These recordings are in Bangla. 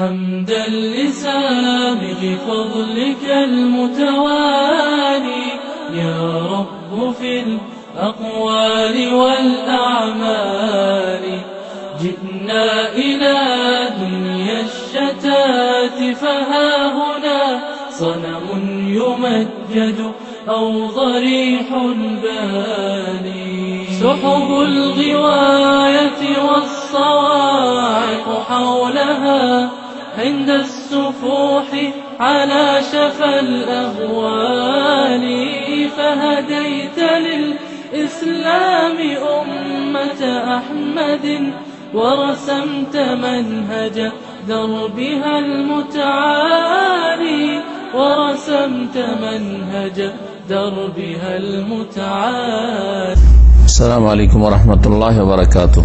حمدا لسابق فضلك المتوالي. يا رب في الأقوال والأعمال جئنا إلى دنيا الشتات فها هنا صنم يمجد أو ضريح باني سحب الغواية والصواعق حولها عند السفوح على شفا الأهوال فهديت للإسلام أمة أحمد ورسمت منهج دربها المتعالي ورسمت منهج دربها المتعالي السلام عليكم ورحمة الله وبركاته.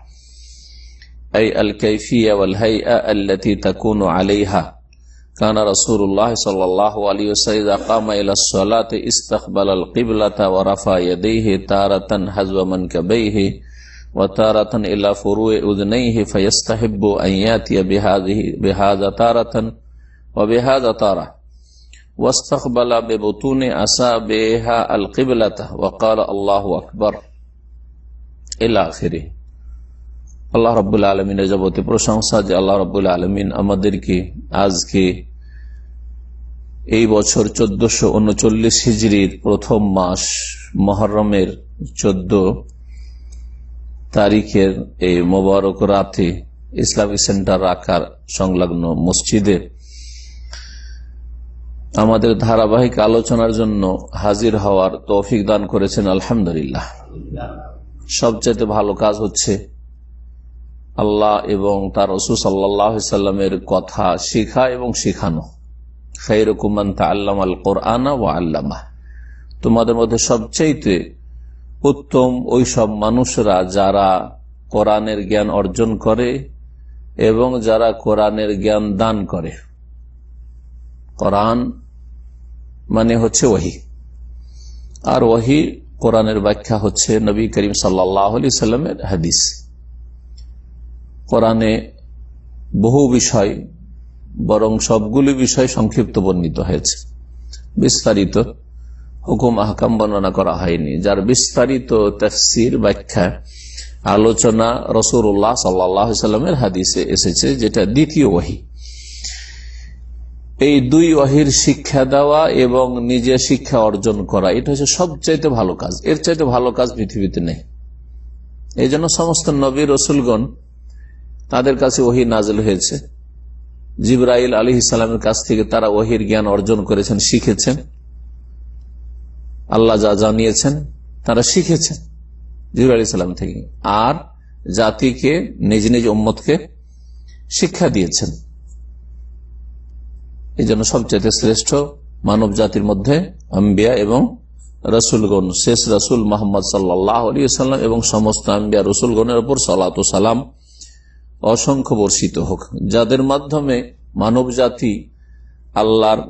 أي الكيفية والهيئة التي تكون عليها. كان رسول الله صلى الله عليه وسلم إذا قام إلى الصلاة استقبل القبلة ورفع يديه تارة حزو منكبيه وتارة إلى فروع أذنيه فيستحب أن يأتي بهذه بهذا تارة وبهذا تارة. واستقبل ببطون أصابعها القبلة وقال الله أكبر. إلى آخره. আল্লাহ রব্বুল আলমিনের যাবতীয় প্রশংসা যে আল্লাহ রব্বুল আলমিন আমাদেরকে আজকে এই বছর চোদ্দশো উনচল্লিশ হিজড়ির প্রথম মাস মহরমের চোদ্দ তারিখের এই মোবারক রাতে ইসলামিক সেন্টার রাখার সংলগ্ন মসজিদে আমাদের ধারাবাহিক আলোচনার জন্য হাজির হওয়ার তৌফিক দান করেছেন, আলহামদুলিল্লাহ। সবচেয়ে ভালো কাজ হচ্ছে আল্লাহ এবং তার রসুল সাল্লামের কথা শিখা এবং শিখানো। তা আল্লাম আল কোরআনা ও আল্লামা। তোমাদের মধ্যে সবচাইতে উত্তম ওই সব মানুষরা যারা কোরআনের জ্ঞান অর্জন করে এবং যারা কোরআনের জ্ঞান দান করে। কোরআন মানে হচ্ছে ওহি। আর ওহি কোরআনের ব্যাখ্যা হচ্ছে নবী করিম সাল্লাহ আলি সাল্লামের হাদিস। কোরআনে বহু বিষয়, বরং সবগুলি বিষয় সংক্ষিপ্ত বর্ণিত হয়েছে। বিস্তারিত হুকুম আহকাম বর্ণনা করা হয়নি। যার বিস্তারিত তফসির ব্যাখ্যা আলোচনা রসুল্লাহ সাল্লামের হাদিসে এসেছে, যেটা দ্বিতীয় ওয়াহি। এই দুই ওয়াহির শিক্ষা দেওয়া এবং নিজে শিক্ষা অর্জন করা, এটা হচ্ছে সবচাইতে ভালো কাজ। এর চাইতে ভালো কাজ পৃথিবীতে নেই। এই জন্য সমস্ত নবী রসুলগণ তাদের কাছে ওহি নাজল হয়েছে। জিব্রাইল আলী ইসলামের কাছ থেকে তারা ওহির জ্ঞান অর্জন করেছেন, শিখেছেন। আল্লাহ যা জানিয়েছেন, তারা শিখেছেন জিবরা আলী সাল্লাম থেকে। আর জাতিকে, নিজ নিজ উম্মতকে শিক্ষা দিয়েছেন। এই জন্য সবচেয়ে শ্রেষ্ঠ মানব জাতির মধ্যে আম্বিয়া এবং রসুলগণ, শেষ রসুল মোহাম্মদ সাল্লাহ আলী সাল্লাম এবং সমস্ত আম্বিয়া রসুলগণের উপর সালাত সালাম অসংখ্য বর্ষিত হোক, যাদের মাধ্যমে মানব জাতি আল্লাহর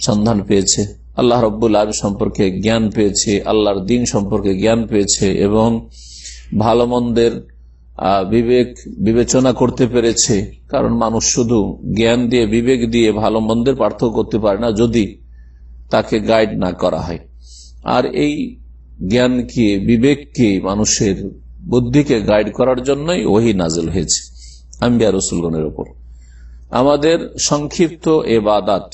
সন্ধান পেয়েছে, আল্লাহ রব্বুল আলম সম্পর্কে জ্ঞান পেয়েছে, আল্লাহর দিন সম্পর্কে জ্ঞান পেয়েছে এবং ভালো মন্দের বিবেক বিবেচনা করতে পেরেছে। কারণ মানুষ শুধু জ্ঞান দিয়ে, বিবেক দিয়ে ভালো মন্দের পার্থক্য করতে পারে না যদি তাকে গাইড না করা হয়। আর এই জ্ঞানকে, বিবেককে মানুষের বুদ্ধিকে গাইড করার জন্যই ওহি নাজেল হয়েছে, আম্বিয়া রসুলগণের ওপর আমাদের সংক্ষিপ্ত এবাদাত,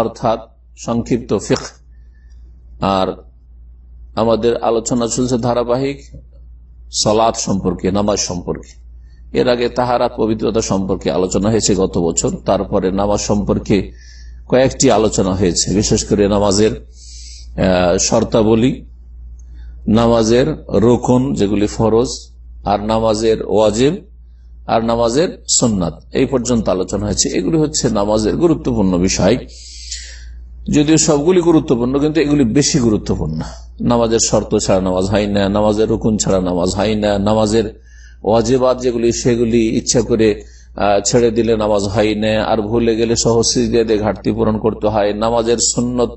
অর্থাৎ সংক্ষিপ্ত ফিক আর আমাদের আলোচনা চলছে ধারাবাহিক সলাদ সম্পর্কে, নামাজ সম্পর্কে। এর আগে তাহারা পবিত্রতা সম্পর্কে আলোচনা হয়েছে গত বছর, তারপরে নামাজ সম্পর্কে কয়েকটি আলোচনা হয়েছে, বিশেষ করে নামাজের শর্তাবলী। নামাজের রোকন যেগুলি ফরজ, আর নামাজের ওয়াজেব, আর নামাজের সোননাথ এই পর্যন্ত আলোচনা হয়েছে। এগুলি হচ্ছে নামাজের গুরুত্বপূর্ণ বিষয়। যদিও সবগুলি গুরুত্বপূর্ণ, কিন্তু এগুলি বেশি গুরুত্বপূর্ণ। নামাজের শর্ত ছাড়া নামাজ হয় না, নামাজের রুকুন ছাড়া নামাজ হয় না, নামাজের ওয়াজেবাদ যেগুলি, সেগুলি ইচ্ছা করে ছেড়ে দিলে নামাজ হয় না, আর ভুলে গেলে সহসিদে ঘাটতি পূরণ করতে হয়। নামাজের সুন্নত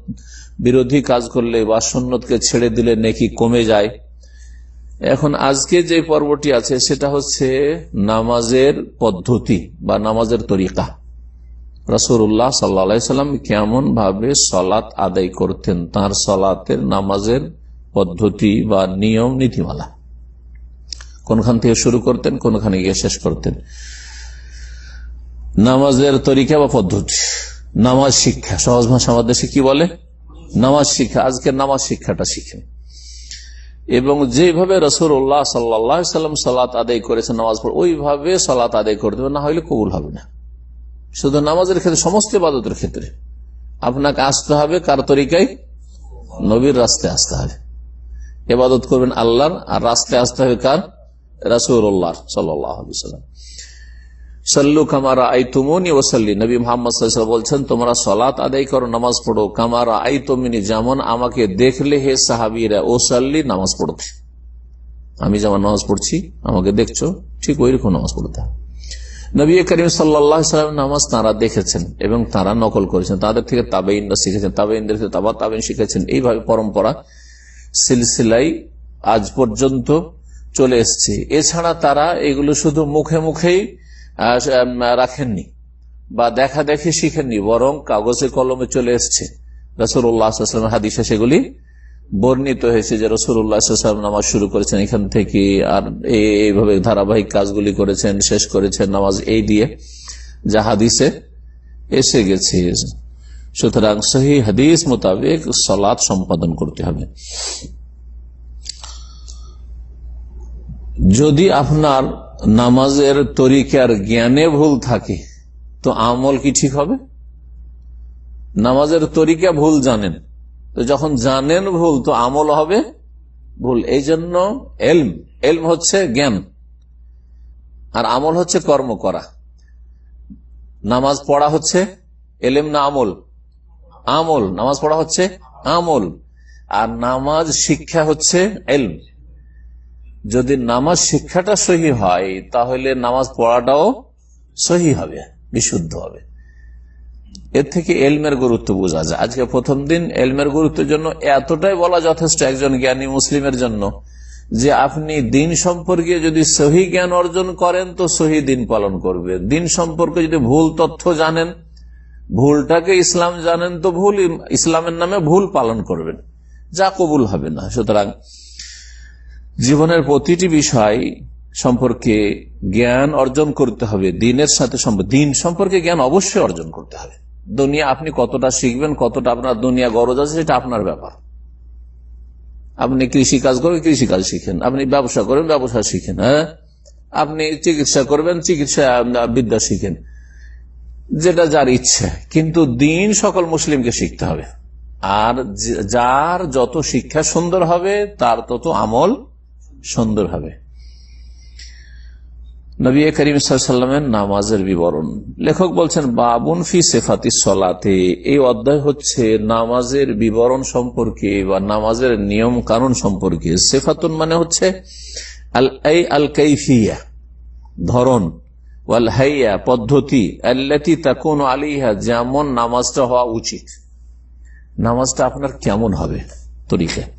বিরোধী কাজ করলে বা সুন্নতকে ছেড়ে দিলে নেকি কমে যায়। এখন আজকে যে পর্বটি আছে, সেটা হচ্ছে নামাজের পদ্ধতি বা নামাজের তরিকা। রসুল্লাহ সাল্লাম কেমন ভাবে সলাৎ আদায় করতেন, তার সলাতের নামাজের পদ্ধতি বা নিয়ম, নীতিমালা। কোনখান থেকে শুরু করতেন, কোনখানে গিয়ে শেষ করতেন? নামাজের তরিকা বা পদ্ধতি। নামাজ শিক্ষা। সহজ ভাষা আমাদের কি বলে? নামাজ শিক্ষা আজকে নামাজ শিক্ষাটা শিখেন এবং যেভাবে রসুল্লাহ সাল্লাম সালাত আদায় করেছে নামাজ পড়ে, ওইভাবে সালাত আদায় করে হবে না হলে কবুল হবে না। শুধু নামাজের ক্ষেত্রে, সমস্ত ইবাদতের ক্ষেত্রে। আপনাকে আসতে হবে কার তরিকায়? নবীর রাস্তায় আসতে হবে। এবাদত করবেন আল্লাহর, আর রাস্তায় আসতে হবে কার? রাসুল্লাহ সাল্লাম। সাল্লু কামারা আই তুমনি ওসাল্লি নবী মোহাম্মদ বলছেন, তোমরা সলাত আদায় করো, নামাজ পড়ো। কামারা আই তুমিনি যেমন আমাকে দেখলে হে সাহাবিরা, ওসাল্লি নামাজ পড়তে। আমি যেমন নামাজ পড়ছি, আমাকে দেখছ, ঠিক ওই রকম নামাজ পড়তে। নবী করিম সাল্লাম নামাজ তারা দেখেছেন এবং তারা নকল করেছেন। তাদের থেকে তাবেইনরা শিখেছেন তাবেইনদের থেকে তাবা তাবেইন শিখেছেন। এইভাবে পরম্পরা সিলসিলাই আজ পর্যন্ত চলে এসছে। এছাড়া তারা এগুলো শুধু মুখে মুখেই রাখেননি বা দেখা দেখে শিখেননি, বরং কাগজে কলমে চলে এসছে। রসুল্লাহামের হাদিসে সেগুলি বর্ণিত হয়েছে যে রসুল্লাহাম নামাজ শুরু করেছেন এখান থেকে আর এইভাবে ধারাবাহিক কাজগুলি করেছেন, শেষ করেছেন নামাজ এই দিয়ে যা হাদিসে এসে গেছে। সুতরাং সহি হাদিস মোতাবেক সলাদ সম্পাদন করতে হবে। যদি আপনার নামাজের তরিকার জ্ঞানে ভুল থাকে, তো আমল কি ঠিক হবে? নামাজের তরিকা ভুল জানেন, তো যখন জানেন ভুল, তো আমল হবে ভুল। এই জন্য এলম এলম হচ্ছে জ্ঞান, আর আমল হচ্ছে কর্ম করা। নামাজ পড়া হচ্ছে এলেম না আমল আমল। নামাজ পড়া হচ্ছে আমল, আর নামাজ শিক্ষা হচ্ছে এলম। যদি নামাজ শিক্ষাটা সহি হয়, তাহলে নামাজ পড়াটাও সহি হবে, বিশুদ্ধ হবে। এর থেকে এলমের গুরুত্ব বোঝা যায়। আজকে প্রথম দিন এলমের গুরুত্বের জন্য এতটাই বলা যথেষ্ট একজন জ্ঞানী মুসলিমের জন্য যে আপনি দিন সম্পর্কে যদি সহি জ্ঞান অর্জন করেন, তো সহি দিন পালন করবে। দিন সম্পর্কে যদি ভুল তথ্য জানেন, ভুলটাকে ইসলাম জানেন, তো ভুল ইসলামের নামে ভুল পালন করবেন। যা কবুল হবে না। সুতরাং জীবনের প্রতিটি বিষয় সম্পর্কে জ্ঞান অর্জন করতে হবে, দিনের সাথে দিন সম্পর্কে জ্ঞান অবশ্যই অর্জন করতে হবে। দুনিয়া আপনি কতটা শিখবেন, কতটা আপনার দুনিয়া গরজ আছে সেটা আপনার ব্যাপার। আপনি কৃষি কাজ করবেন কৃষি কাজ শিখেন। আপনি ব্যবসা করবেন ব্যবসা শিখেন হ্যাঁ? আপনি চিকিৎসা করবেন, চিকিৎসা বিদ্যা শিখেন। যেটা যার ইচ্ছে। কিন্তু দিন সকল মুসলিমকে শিখতে হবে। আর যার যত শিক্ষা সুন্দর হবে, তার তত আমল সুন্দর হবে। নবী করিম সাল্লামের নামাজের বিবরণ। লেখক বলছেন, বাবুন ফি সেফাতি সলাতে এই অধ্যায় হচ্ছে নামাজের বিবরণ সম্পর্কে বা নামাজের নিয়ম কানুন সম্পর্কে। সেফাতুন মানে হচ্ছে, আল আল কৈফিয়া ধরন, ওয়াল হাইয়া পদ্ধতি, আল্লাতি তাকুন আলিহা যেমন নামাজটা হওয়া উচিত। নামাজটা আপনার কেমন হবে তরিকা?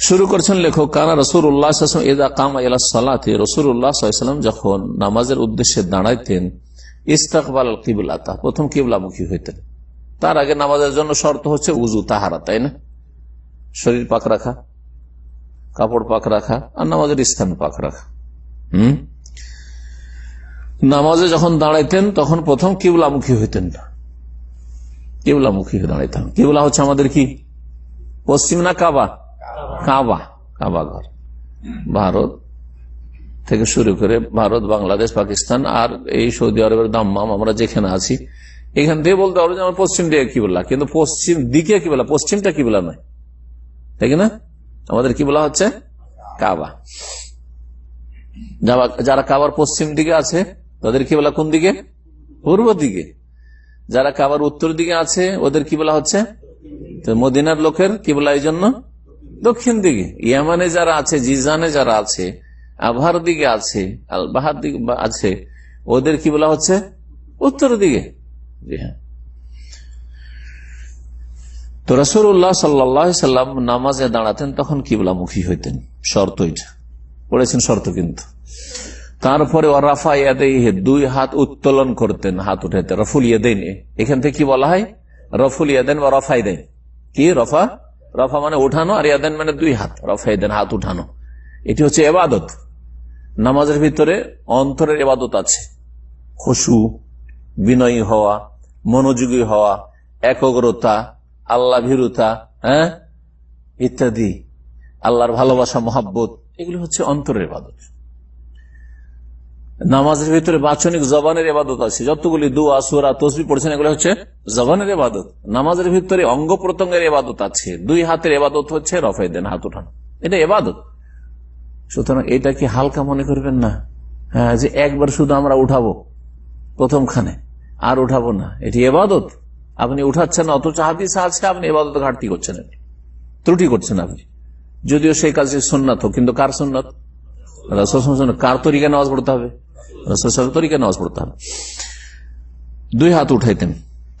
শুরু করছেন লেখক, কানা রসুর উল্লাহ এদা কাম সালাতে রসুর উল্লাহাম যখন নামাজের উদ্দেশ্যে দাঁড়াইতেন, ইস্তাকবাল কিবুল্লাতা প্রথম কিবলামুখী হইতেন। তার আগে নামাজের জন্য শর্ত হচ্ছে উজু তাহারা, তাই না? শরীর পাক রাখা, কাপড় পাক রাখা, আর নামাজের স্থান পাক রাখা। হম? নামাজে যখন দাঁড়াইতেন, তখন প্রথম কিবলামুখী হইতেন না। কিবলামুখী হয়ে দাঁড়াইতেন। কিবলা হচ্ছে আমাদের কি? পশ্চিম না কাবা? কাবা কাবা ঘর। ভারত থেকে শুরু করে ভারত, বাংলাদেশ, পাকিস্তান আর এই সৌদি আরবের দাম্মাম, আমরা যেখানে আছি, এখান থেকে বলতে পারব যে আমার পশ্চিম দিকে কি বললা কিন্তু পশ্চিম দিকে কি বলা পশ্চিমটা কি বলা নয়। তাই না? আমাদের কি বলা হচ্ছে? কাবা। যারা কাবার পশ্চিম দিকে আছে, তাদের কি বলা কোন দিকে? পূর্ব দিকে। যারা কাবার উত্তর দিকে আছে, ওদের কি বলা হচ্ছে? মদিনার লোকের কি বলা এই জন্য? দক্ষিণ দিকে, ইয়ামানে যারা আছে, জিজানে যারা আছে আভার দিকে আছে আল দিকে আছে, ওদের কি বলা হচ্ছে? উত্তর দিকে। জি হ্যাঁ। তো রসুল্লাহ সাল্লাম নামাজে দাঁড়াতেন, তখন কিবলামুখী হইতেন। শর্ত পড়েছেন শর্ত কিন্তু। তারপরে রাফা ইয়াদে দুই হাত উত্তোলন করতেন, হাত উঠাইতে। রফুল ইয়াদেন এখান থেকে কি বলা হয়? রফুল ইয়াদেন বা রফাই দেন কি? রফা রফা মানে উঠানো আর ইয়াদেন মানে দুই হাত। রফাই দেন হাত উঠানো। এটি হচ্ছে এবাদত। নামাজের ভিতরে অন্তরের এবাদত আছে। খুশু, বিনয়ী হওয়া, মনোযোগী হওয়া, একগ্রতা আল্লাহ ভীরুতা হ্যাঁ? ইত্যাদি। আল্লাহর ভালোবাসা, মহাব্বত, এগুলি হচ্ছে অন্তরের এবাদত। নামাজের ভিতরে বাচনিক জবানের এবাদত আছে। যতগুলি দুয়া, সুরা, তসবি পড়ছেন, এগুলো হচ্ছে জবানের এবাদত নামাজের ভিতরে অঙ্গ প্রত্যঙ্গের এবাদত আছে। দুই হাতের এবাদত হচ্ছে রফাই দেন, হাত উঠানো। এটা এবাদত সুতরাং এটা কি হালকা মনে করবেন না? হ্যাঁ যে একবার শুধু আমরা উঠাবো প্রথমখানে, আর উঠাবো না। এটি এবাদত আপনি উঠাচ্ছেন, অথচ হাদিস আছে, আপনি এবাদত ঘাটতি করছেন ত্রুটি করছেন আপনি। যদিও সেই কাজে সোননাথ কিন্তু কার সোননাথ কার তরিকা নামাজ পড়তে হবে? তরিকা নামাজ পড়তে হবে দুই হাত উঠাইতেন।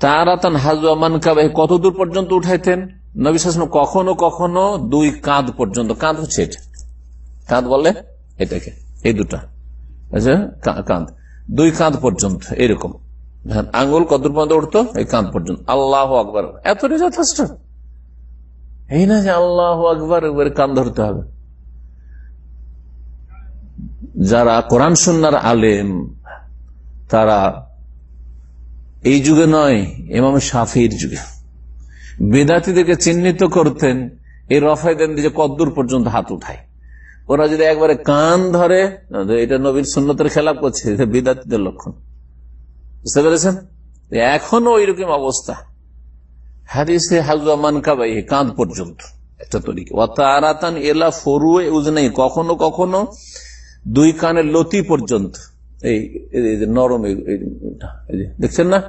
তারাতান হাজুয়ামান কাবাহ কত দূর পর্যন্ত উঠাইতেন? নবী শাসন কখনো কখনো দুই কাঁধ পর্যন্ত, কাঁধ হচ্ছে এটা। কাঁধ বলে এটাকে, এই দুটা। আচ্ছা কাঁধ। দুই কাঁধ পর্যন্ত, এরকম। আঙ্গুল কত পর্যন্ত উঠতো? এই কাঁধ পর্যন্ত। আল্লাহ আকবর। এতটাই যথেষ্ট এই না যে আল্লাহ আকবর কান ধরতে হবে। যারা কোরআন সন্ন্যার আলেম, তারা এই যুগে নয় এমাম শাফির যুগে। বেদাতিদেরকে চিহ্নিত করতেন, এই রফাই দেন যে কদ্দূর পর্যন্ত হাত উঠায়। ওরা যদি একবারে কান ধরে এটা নবীর সুন্নতের খেলাপ করছে বিদাতিদের লক্ষণ। বুঝতে পেরেছেন? এখনও ওইরকম অবস্থা। হাদিসে হাজুয়ামান কাবাই, কাঁধ পর্যন্ত একটা তরিকা। ওয়াতারাতান এলা ফরুয়ে উজনাই কখনো কখনো দুই কানের লতি পর্যন্ত। এই নরম দেখছেন না?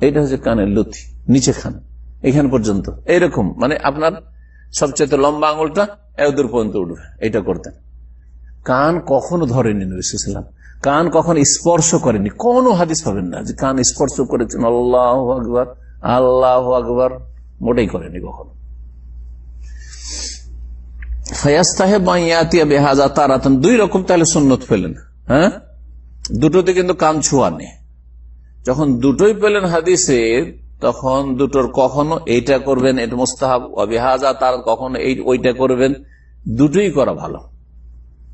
এইটা হচ্ছে কানের লতি, নিচে খান, এখান পর্যন্ত। এইরকম মানে আপনার সবচেয়ে লম্বা আঙুলটা এদূর পর্যন্ত উঠবে এটা করতেন। কান কখনো ধরেনি নবীলাম কান কখন স্পর্শ করেনি কোন হাদিস পাবেন না যে কান স্পর্শ করেছেন, আল্লাহ আকবর আল্লাহ আকবর, মোটেই করেনি কখনো। দুই রকম তাহলে সুন্নত পেলেন হ্যাঁ? দুটোতে কিন্তু কান ছোঁয়া নেই। যখন দুটোই পেলেন হাদিসে, তখন দুটোর কখনো এইটা করবেন, এটা মোস্তাহাব অবিহাজা তার কখনো এই, ওইটা করবেন, দুটোই করা ভালো।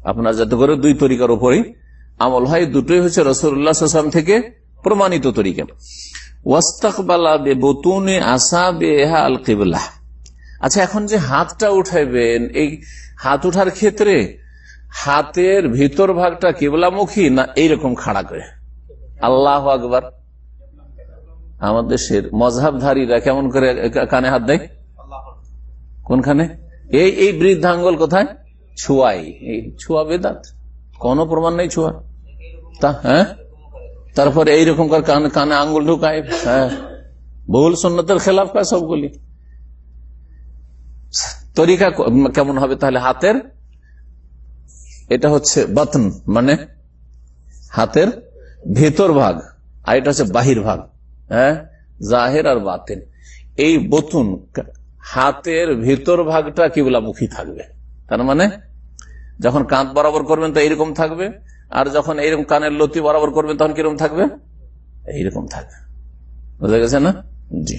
আপনার যাতে করে দুই তরিকার উপরেই আমল হয়, দুটোই হচ্ছে রসুল্লাহাম থেকে প্রমাণিত তরিকা। ওয়াস্তাকবালা বে বতুনে আসা বেহা আল কেবলা আচ্ছা এখন যে হাতটা উঠাইবেন, এই হাত উঠার ক্ষেত্রে হাতের ভিতর ভাগটা কেবলামুখী না এইরকম খাড়া করে? আল্লাহ আকবর। আমাদের দেশের মজাবধারীরা কেমন করে কানে হাত দেয়? কোনখানে? এই এই বৃদ্ধাঙ্গল কোথায়? ছুয়াই। এই ছুয়া বেদাত। কোন প্রমাণ নেই ছুয়া। তা হ্যাঁ? তারপরে এইরকম কানে কানে আঙ্গুল ঢুকায় হ্যাঁ? বহুল সন্ন্যতের খেলাফ কাজ সবগুলি। তরিকা কেমন হবে তাহলে হাতের? এটা হচ্ছে বাতন মানে হাতের ভেতর ভাগ, আর এটা হচ্ছে বাহির ভাগ হ্যাঁ? জাহের আর বাতেন। এই বতুন, হাতের ভেতর ভাগটা কিবলামুখী থাকবে। তার মানে যখন কাঁধ বরাবর করবেন তো এইরকম থাকবে, আর যখন এইরকম কানের লতি বরাবর করবেন তখন কীরকম থাকবে? এইরকম থাকবে। বুঝা গেছে না? জি।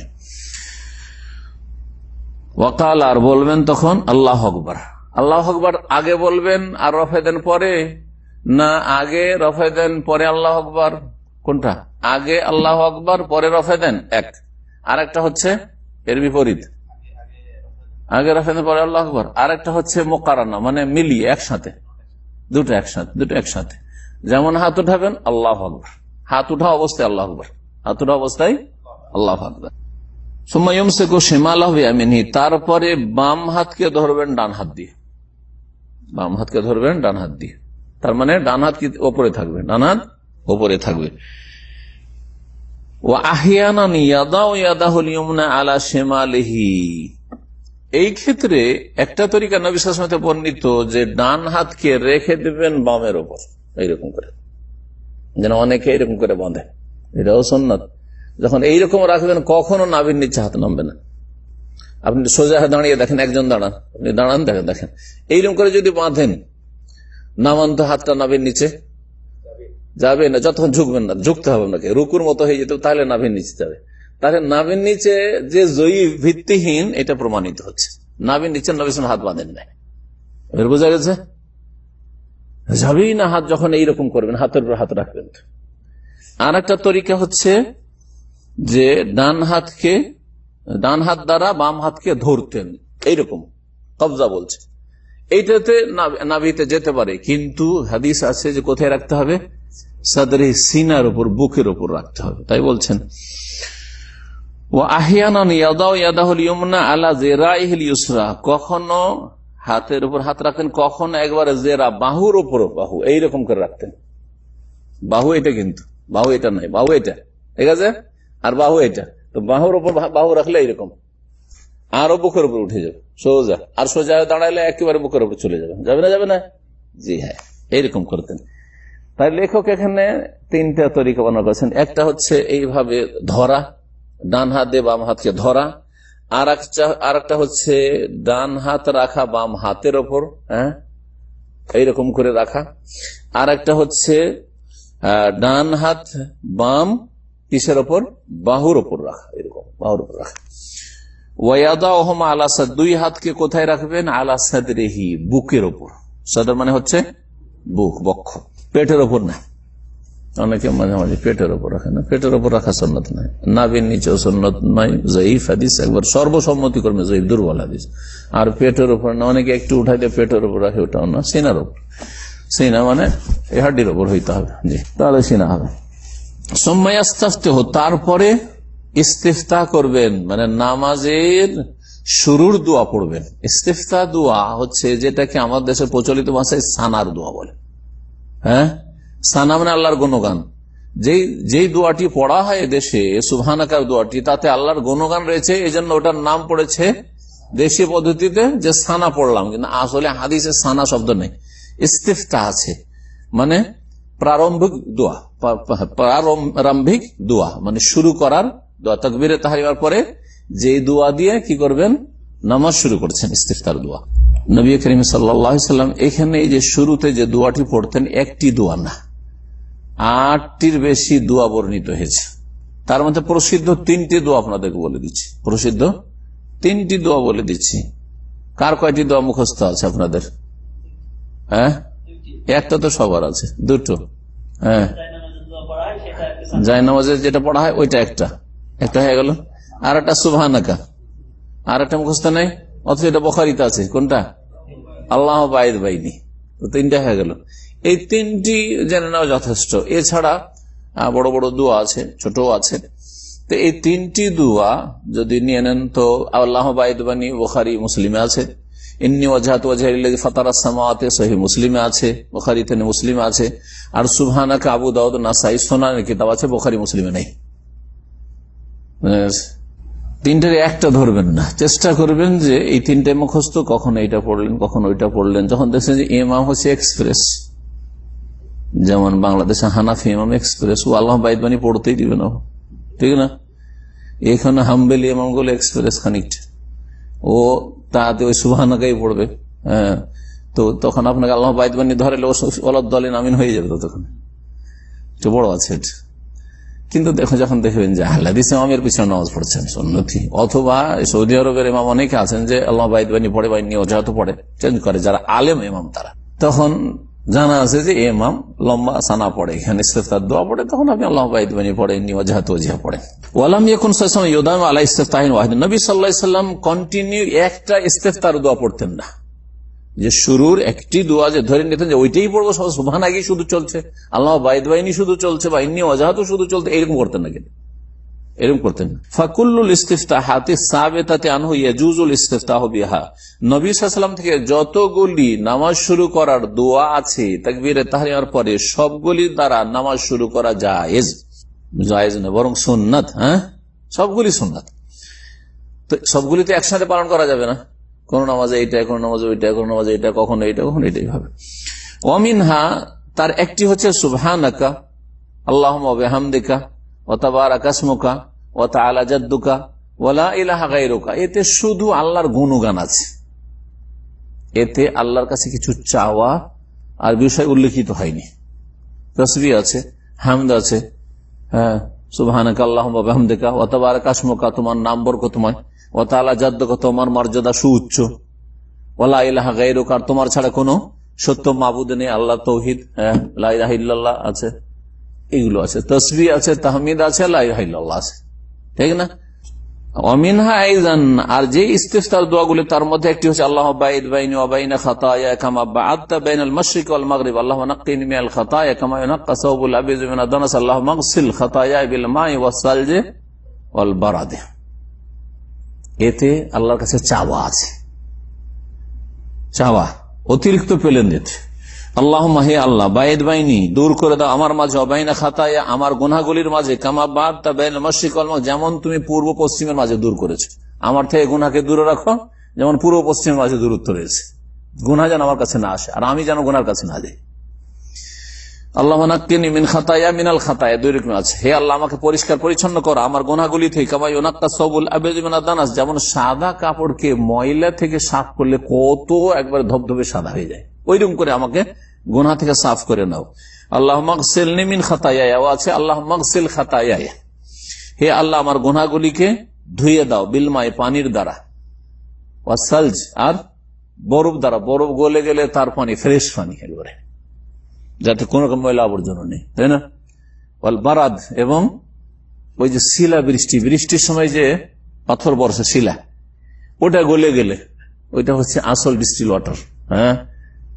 ওয়াকাল আর বলবেন তখন আল্লাহ আকবর। আল্লাহ আকবর আগে বলবেন আর রফেদেন পরে? না, আগে রফে দেন, পরে আল্লাহ আকবর। কোনটা? আগে আল্লাহ আকবর, পরে রফে দেন, এক। আর একটা হচ্ছে এর বিপরীত। আগে রফে দেন, পরে আল্লাহ আকবর। আর একটা হচ্ছে মোকারানা মানে মিলিয়ে, একসাথে। দুটো একসাথে দুটো একসাথে। যেমন হাত উঠাবেন, আল্লাহ আকবর। হাত উঠা অবস্থায় আল্লাহ আকবর। হাত উঠা অবস্থায় আল্লাহ আকবর। সুমাইম শেখো সেমাল আমিনি তারপরে বাম হাতকে ধরবেন ডান হাত দিয়ে। বাম হাতকে ধরবেন ডান হাত দিয়ে। তার মানে ডান হাত কি ওপরে থাকবে? ডান হাত ওপরে থাকবে। ও আহিয়ানা ইয়াদা ও ইয়াদা হল ইয়মনা আলা শেমালেহি। এই ক্ষেত্রে একটা তরিকা নবিশ্বাসমতে বর্ণিত যে ডান হাতকে রেখে দেবেন বামের ওপর। এইরকম করে। যেন অনেকে এরকম করে বাঁধে। এটাও সন্ন্যত যখন এইরকম রাখবেন কখনো নাভির নিচে হাত নামবে না। আপনি সোজা দাঁড়িয়ে দেখেন, একজন দাঁড়ান, আপনি দাঁড়ান, দেখেন দেখেন। এইরকম করে যদি বাঁধেন নামান তো হাতটা নাভির নিচে, যাবে না, যতক্ষণ ঝুঁকবেন না, ঝুঁকতে হবে আপনাকে, রুকুর মতো হয়ে যেত তাহলে নাভির নিচে যাবে। তাহলে নাভির নিচে যে জয়ী ভিত্তিহীন, এটা প্রমাণিত হচ্ছে। নাভির নিচে নবী হাত বাঁধেন নাই। বোঝা গেছে? যাবেই না হাত, যখন এইরকম করবেন, হাতের উপর হাত রাখবেন। আর একটা তরিকা হচ্ছে যে ডান হাতকে, ডান হাত দ্বারা বাম হাতকে ধরতেন। এইরকম। কবজা বলছে। এইটাতে নাভিতে যেতে পারে। কিন্তু হাদিস আছে যে কোথায় রাখতে হবে? সাদরে সিনার উপর, বুকের উপর রাখতে হবে। তাই বলছেন। কখনো হাতের উপর হাত রাখতেন কখনো একবারে জেরা বাহুর উপর বাহু। এইরকম করে রাখতেন। বাহু এটা কিন্তু। বাহু এটা নাই বাহু এটা। ঠিক আছে? আর বাহু এটা। তো বাহুর উপর বাহু রাখলে এইরকম। আরও বুকের উপর উঠে যাবে, সোজা। আর সোজা দাঁড়াইলে একেবারে বুকের উপর চলে যাবে। যাবে না যাবে না? জি হ্যাঁ এইরকম করতেন। তাই লেখক এখানে তিনটা তরিকা বর্ণনা করেছেন। একটা হচ্ছে এইভাবে ধরা, ডান হাত দিয়ে বাম হাতকে ধরা। আর একটা আর একটা হচ্ছে ডান হাত রাখা বাম হাতের ওপর হ্যাঁ? এইরকম করে রাখা। আর একটা হচ্ছে ডান হাত বাম কিসের ওপর? বাহুর ওপর রাখা, এরকম, বাহুর ওপর রাখা। ওয়াদা ওহমা আলা সাদ, দুই হাতকে কোথায় রাখবেন? আলা সাদরেহি, বুকের ওপর। সদর মানে হচ্ছে বুক, বক্ষ। পেটের ওপর না। অনেকে মাঝে মাঝে পেটের ওপর রাখে না। পেটের ওপর রাখা সন্ন্যত নাই। নাবির নিচেও সন্ন্যত নয় জয়ীফ হাদিস, একবার সর্বসম্মতি করবে জয়ীফ, দুর্বল হাদিস। আর পেটের ওপর না, অনেকে একটু উঠাই দিয়ে পেটের ওপর রাখে, ওটাও না। সিনার ওপর। সিনা মানে হাড্ডির ওপর হইতে হবে। জি, তাহলে সিনা হবে। সোম্মায়াস্তাফতে হো তারপরে ইস্তেফতা করবেন মানে নামাজের শুরুর দোয়া পড়বেন। ইস্তেফতা দোয়া হচ্ছে যেটাকে আমার দেশে প্রচলিত ভাষায় সানার দোয়া বলে। হ্যাঁ? সানা মানে আল্লাহর গুণগান। যেই যেই দোয়াটি পড়া হয় দেশে সুভানাকার দোয়াটি, তাতে আল্লাহর গুণগান রয়েছে এই জন্য ওটার নাম পড়েছে দেশি পদ্ধতিতে যে সানা পড়লাম, কিন্তু আসলে হাদিসে সানা শব্দ নেই। ইস্তেফতা আছে মানে প্রারম্ভিক দোয়া। প্রারম্ভিক দোয়া মানে শুরু করার দোয়া, তকবিরে তাহারিমার পরে যে দোয়া দিয়ে কি করবেন? নামাজ শুরু করছেন, ইস্তিফতার দোয়া। নবী করিম সাল্লাম এখানে যে শুরুতে যে দোয়াটি পড়তেন, একটি দোয়া না। আটটির বেশি দোয়া বর্ণিত হয়েছে। তার মধ্যে প্রসিদ্ধ তিনটি দোয়া আপনাদেরকে বলে দিচ্ছি। প্রসিদ্ধ তিনটি দোয়া বলে দিচ্ছি। কার কয়টি দোয়া মুখস্থ আছে আপনাদের? হ্যাঁ? একটা তো সবার আছে, দুটো। হ্যাঁ? জায় নামাজে যেটা পড়া হয়, ওইটা একটা। একটা হয়ে গেল। আর একটা সুভানাকা আর একটা মুখস্থ নেই, অথচ এটা বখারিতে আছে। কোনটা? আল্লাহ বাইদ বাইনি। তো তিনটা হয়ে গেল। এই তিনটি জেনে নেওয়া যথেষ্ট। এছাড়া বড় বড় দোয়া আছে ছোট আছে। তো এই তিনটি দোয়া যদি নিয়ে নেন, তো আল্লাহ বাইদ বানী বোখারি মুসলিমে আছে। ইন্নি সহি মুসলিমে আছে আছে, আর আছে মুসলিমে তিনটের একটা ধরবেন না। চেষ্টা করবেন যে এই তিনটে মুখস্থ, কখন এইটা পড়লেন, কখন ওইটা পড়লেন। যখন দেখছেন যে ইমাম হচ্ছে এক্সপ্রেস, যেমন বাংলাদেশে হানাফি ইমাম এক্সপ্রেস, ও আল্লাহ বাইদবানি পড়তেই দিবে না। ঠিক না? এখানে হাম্বেলি ইমামগুলো এক্সপ্রেস খানিকটা ও তাতে ওই সুবাহানাকাই পড়বে। হ্যাঁ তো তখন আপনাকে আল্লাহ বাইদবানি ধরে অলদ দলে নামিন হয়ে যাবে ততক্ষণ। একটু বড় আছে কিন্তু দেখো, যখন দেখবেন যে আহ্লাদিস ইমামের পিছনে নামাজ পড়ছেন সন্ন্যতি অথবা সৌদি আরবের ইমাম অনেকে আছেন যে আল্লাহ বাইদবানি পড়ে বা নিয়ে অজাহত পড়ে, চেঞ্জ করে, যারা আলেম ইমাম তারা। তখন জানা আছে যে এমাম লম্বা সানা পড়ে, এখানে ইস্তেফতার দোয়া পড়ে, তখন আপনি আল্লাহ বাইদ বানিয়ে পড়েন ওয়াজাহাত ওয়াজিহা পড়েন। ওয়ালাম ইয়াকুন সাল্লাল্লাহু ইউদাম আলা ইস্তেফতাহিন ওয়াহিদ। নবী আলাইহি সাল্লাম কন্টিনিউ একটা ইস্তেফতার দোয়া পড়তেন না। যে শুরুর একটি দোয়া যে ধরে নিতেন যে ওইটাই পড়ব, সব সুবহান আগেই শুধু চলছে, আল্লাহ বাইদ বাহিনী শুধু চলছে বা ইন্নি ওয়াজাহাতও শুধু চলছে, এরকম করতেন না কিন্তু। এরকম করতেন। ফাকুল্লুল ইস্তিফতাহাতি সাবেতাতে আনহু ইয়াজুজুল ইস্তিফতাহ বিহা। নবী সাল্লাম থেকে যতগুলি নামাজ শুরু করার দোয়া আছে, তাকবীরে তাহরিমার পরে সবগুলি দ্বারা নামাজ শুরু করা জায়েজ। জায়েজ না বরং সুন্নাত হ্যাঁ? সবগুলি সুন্নাত। তো সবগুলি তো একসাথে পালন করা যাবে না। কোন নামাজে এইটা কোন নামাজে ওইটা কোন নামাজে এটা কখনো এইটা, কখনো এটাই হবে। অমিনহা তার একটি হচ্ছে সুবহানাকা আল্লাহ হামদিকা ওতাবার আকাশমুকা ও তালা জাদ্দুকা ওলা ইলাহা গাইরোকা এতে শুধু আল্লাহর গুণগান আছে। এতে আল্লাহর কাছে কিছু চাওয়া আর বিষয় উল্লেখিত হয়নি। তসবি আছে, হামদ আছে হ্যাঁ সুবাহানাকা আল্লাহ হামদেকা অতবার আকাশমুকা তোমার নাম বরকতময় ও তালা জাদ্দুকা, তোমার মর্যাদা সুউচ্চ ওলা ইলাহা গাইরোকা তোমার ছাড়া কোনো সত্য মাবুদ নেই আল্লাহ তৌহিদ হ্যাঁ লাইলাহ আছে। এগুলো আছে তসবি আছে, তাহমিদ আছে আছে। ঠিক না? অমিনহা আইজান, আর যে ইস্তেফতার দোয়াগুলি তার মধ্যে একটি হচ্ছে, আল্লাহ বাইদ বাইনাল আল্লাহ বিল মাই এতে আল্লাহর কাছে চাওয়া আছে। চাওয়া, অতিরিক্ত পেলেন দিতে আল্লাহ মাহে আল্লাহ, বায়েদ বাইনি, দূর করে দাও। আমার মাঝে অবাইনা খাতায়, আমার গুনাগুলির মাঝে, কামা বাদ তা বেন মসিক যেমন তুমি পূর্ব পশ্চিমের মাঝে দূর করেছ। আমার থেকে গুনাকে দূরে রাখো, যেমন পূর্ব পশ্চিমের মাঝে দূরত্ব রয়েছে। গুনা যেন আমার কাছে না আসে, আর আমি যেন গুনার কাছে না যাই। আল্লাহ খাতায়া মিনাল খাতায়া, দুই রকম আছে। হে আল্লাহ, আমাকে পরিষ্কার পরিচ্ছন্ন করো। আমার গোনাগুলি থেকে কামাই ওনাক্তা সবুল দানাস, যেমন সাদা কাপড়কে ময়লা থেকে সাফ করলে কত একবার ধবধবে সাদা যায়। ওইরকম করে আমাকে গুনা থেকে সাফ করে নাও। আল্লাহ মকসিল নিমিন খাতায়া আছে আল্লাহ মকসিল খাতায়া হে আল্লাহ, আমার গুনাগুলিকে ধুয়ে দাও বিলমায় পানির দ্বারা। ওয়াসালজ আর বরফ দ্বারা। বরফ গলে গেলে তার পানি, ফ্রেশ পানি একবারে। যাতে কোন রকম ময়লা আবর্জনা নেই, তাই না? বারাদ, এবং ওই যে শিলা বৃষ্টি। বৃষ্টির সময় যে পাথর বর্ষে, শিলা, ওটা গলে গেলে, ওইটা হচ্ছে আসল ডিস্টিল ওয়াটার হ্যাঁ?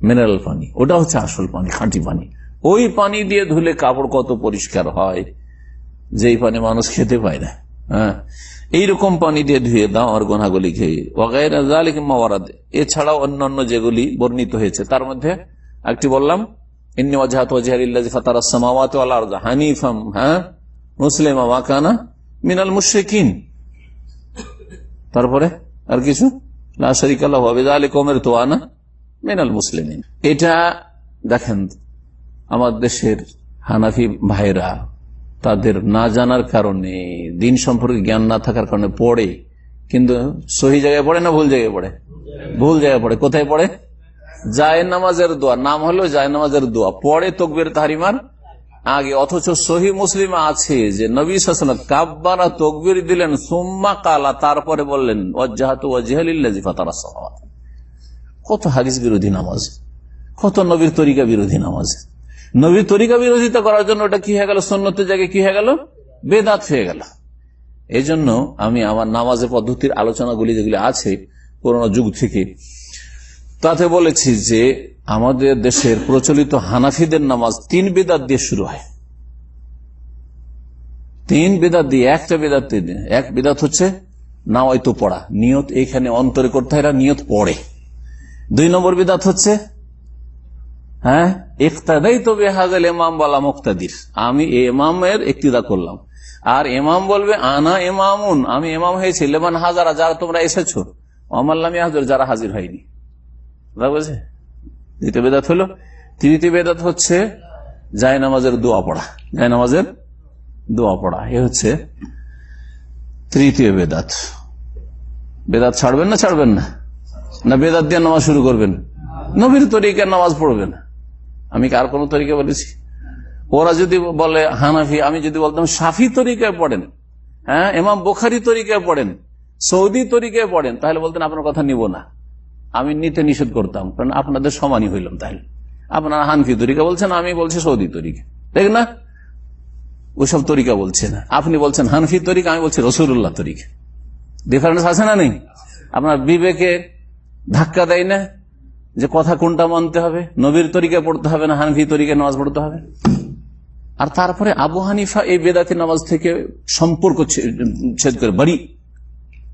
মিনারেল পানি। ওটা হচ্ছে আসল পানি, খাঁটি পানি। ওই পানি দিয়ে ধুলে কাপড় কত পরিষ্কার হয়, যেই পানি মানুষ খেতে পায় না। হ্যাঁ? এইরকম পানি দিয়ে ধুয়ে দাও আর গোনাগুলি খেয়ে। এছাড়াও অন্যান্য যেগুলি বর্ণিত হয়েছে, তার মধ্যে একটি বললাম হ্যাঁ? মিনাল মুশিন তারপরে আর কিছু? লাশরিক আল্লাহ আলী কমের তোয়ানা মিনাল মুসলিম এটা দেখেন, আমার দেশের হানাফি ভাইরা তাদের না জানার কারণে, দিন সম্পর্কে জ্ঞান না থাকার কারণে পড়ে, কিন্তু সহি জায়গায় পড়ে না ভুল জায়গায় পড়ে? ভুল জায়গায় পড়ে। কোথায় পড়ে? জায় নামাজের দোয়া। নাম হলো জায় নামাজের দোয়া। পড়ে তকবির তাহারিমার আগে। অথচ সহি মুসলিম আছে যে, নবী সাল কাব্বারা তকবির দিলেন, সুম্মা কালা, তারপরে বললেন অজাহাত ওয়াজিহালিল্লাজিফা তারা কত হাদিস বিরোধী নামাজ? কত নবীর তরিকা বিরোধী নামাজ? নবীর তরিকা বিরোধিতা করার জন্য ওটা কি হয়ে গেল? সন্ন্যতের জায়গায় কি হয়ে গেল? বেদাত হয়ে গেল। এই জন্য আমি আমার নামাজের পদ্ধতির আলোচনাগুলি যেগুলি আছে, পুরোনো যুগ থেকে, তাতে বলেছি যে আমাদের দেশের প্রচলিত হানাফিদের নামাজ তিন বেদাত দিয়ে শুরু হয়। তিন বেদাত দিয়ে একটা বেদাত এক বেদাত হচ্ছে নাওয়াইতো পড়া। নিয়ত এখানে অন্তরে করতে হয় নিয়ত পড়ে। দুই নম্বর বিদাত হচ্ছে? হ্যাঁ? ইফতাদাই তো বেহাজাল এমাম বলা মুক্তাদির। আমি এমামের একটিদা করলাম। আর এমাম বলবে, আনা এমামুন আমি এমাম হয়েছি। লেমান হাজারা, যারা তোমরা এসেছ। অমাল্লামি হাজর, যারা হাজির হয়নি। বুঝে দ্বিতীয় বেদাত হলো। তৃতীয় বেদাত হচ্ছে জায় নামাজের দোয়া পড়া। জায় নামাজের দোয়া পড়া। এ হচ্ছে তৃতীয় বেদাত। বেদাত ছাড়বেন না ছাড়বেন না? না বেদাত দিয়ে নামাজ শুরু করবেন। নবীর তরিকার নামাজ পড়বেন। আমি কার কোন তরিকা বলেছি? ওরা যদি বলে হানাফি, আমি যদি বলতাম সাফি তরিকায় পড়েন হ্যাঁ এমাম বোখারি তরিকায় পড়েন, সৌদি তরিকায় পড়েন, তাহলে বলতেন আপনার কথা নিব না। আমি নিতে নিষেধ করতাম, কারণ আপনাদের সমানই হইলাম তাহলে। আপনারা হানফি তরিকা বলছেন, আমি বলছি সৌদি তরিকা। দেখ না? ওইসব তরিকা বলছে না আপনি বলছেন হানফি তরিকা, আমি বলছি রসুল্লাহ তরিকা। ডিফারেন্স আছে না নেই? আপনার বিবেকে ধাক্কা দেয় না যে কথা কোনটা মানতে হবে? নবীর তরিকা পড়তে হবে না হানফি তরিকা নামাজ পড়তে হবে? আর তারপরে আবু হানিফা এই বেদাতি নামাজ থেকে সম্পর্ক ছেদ করে, বাড়ি।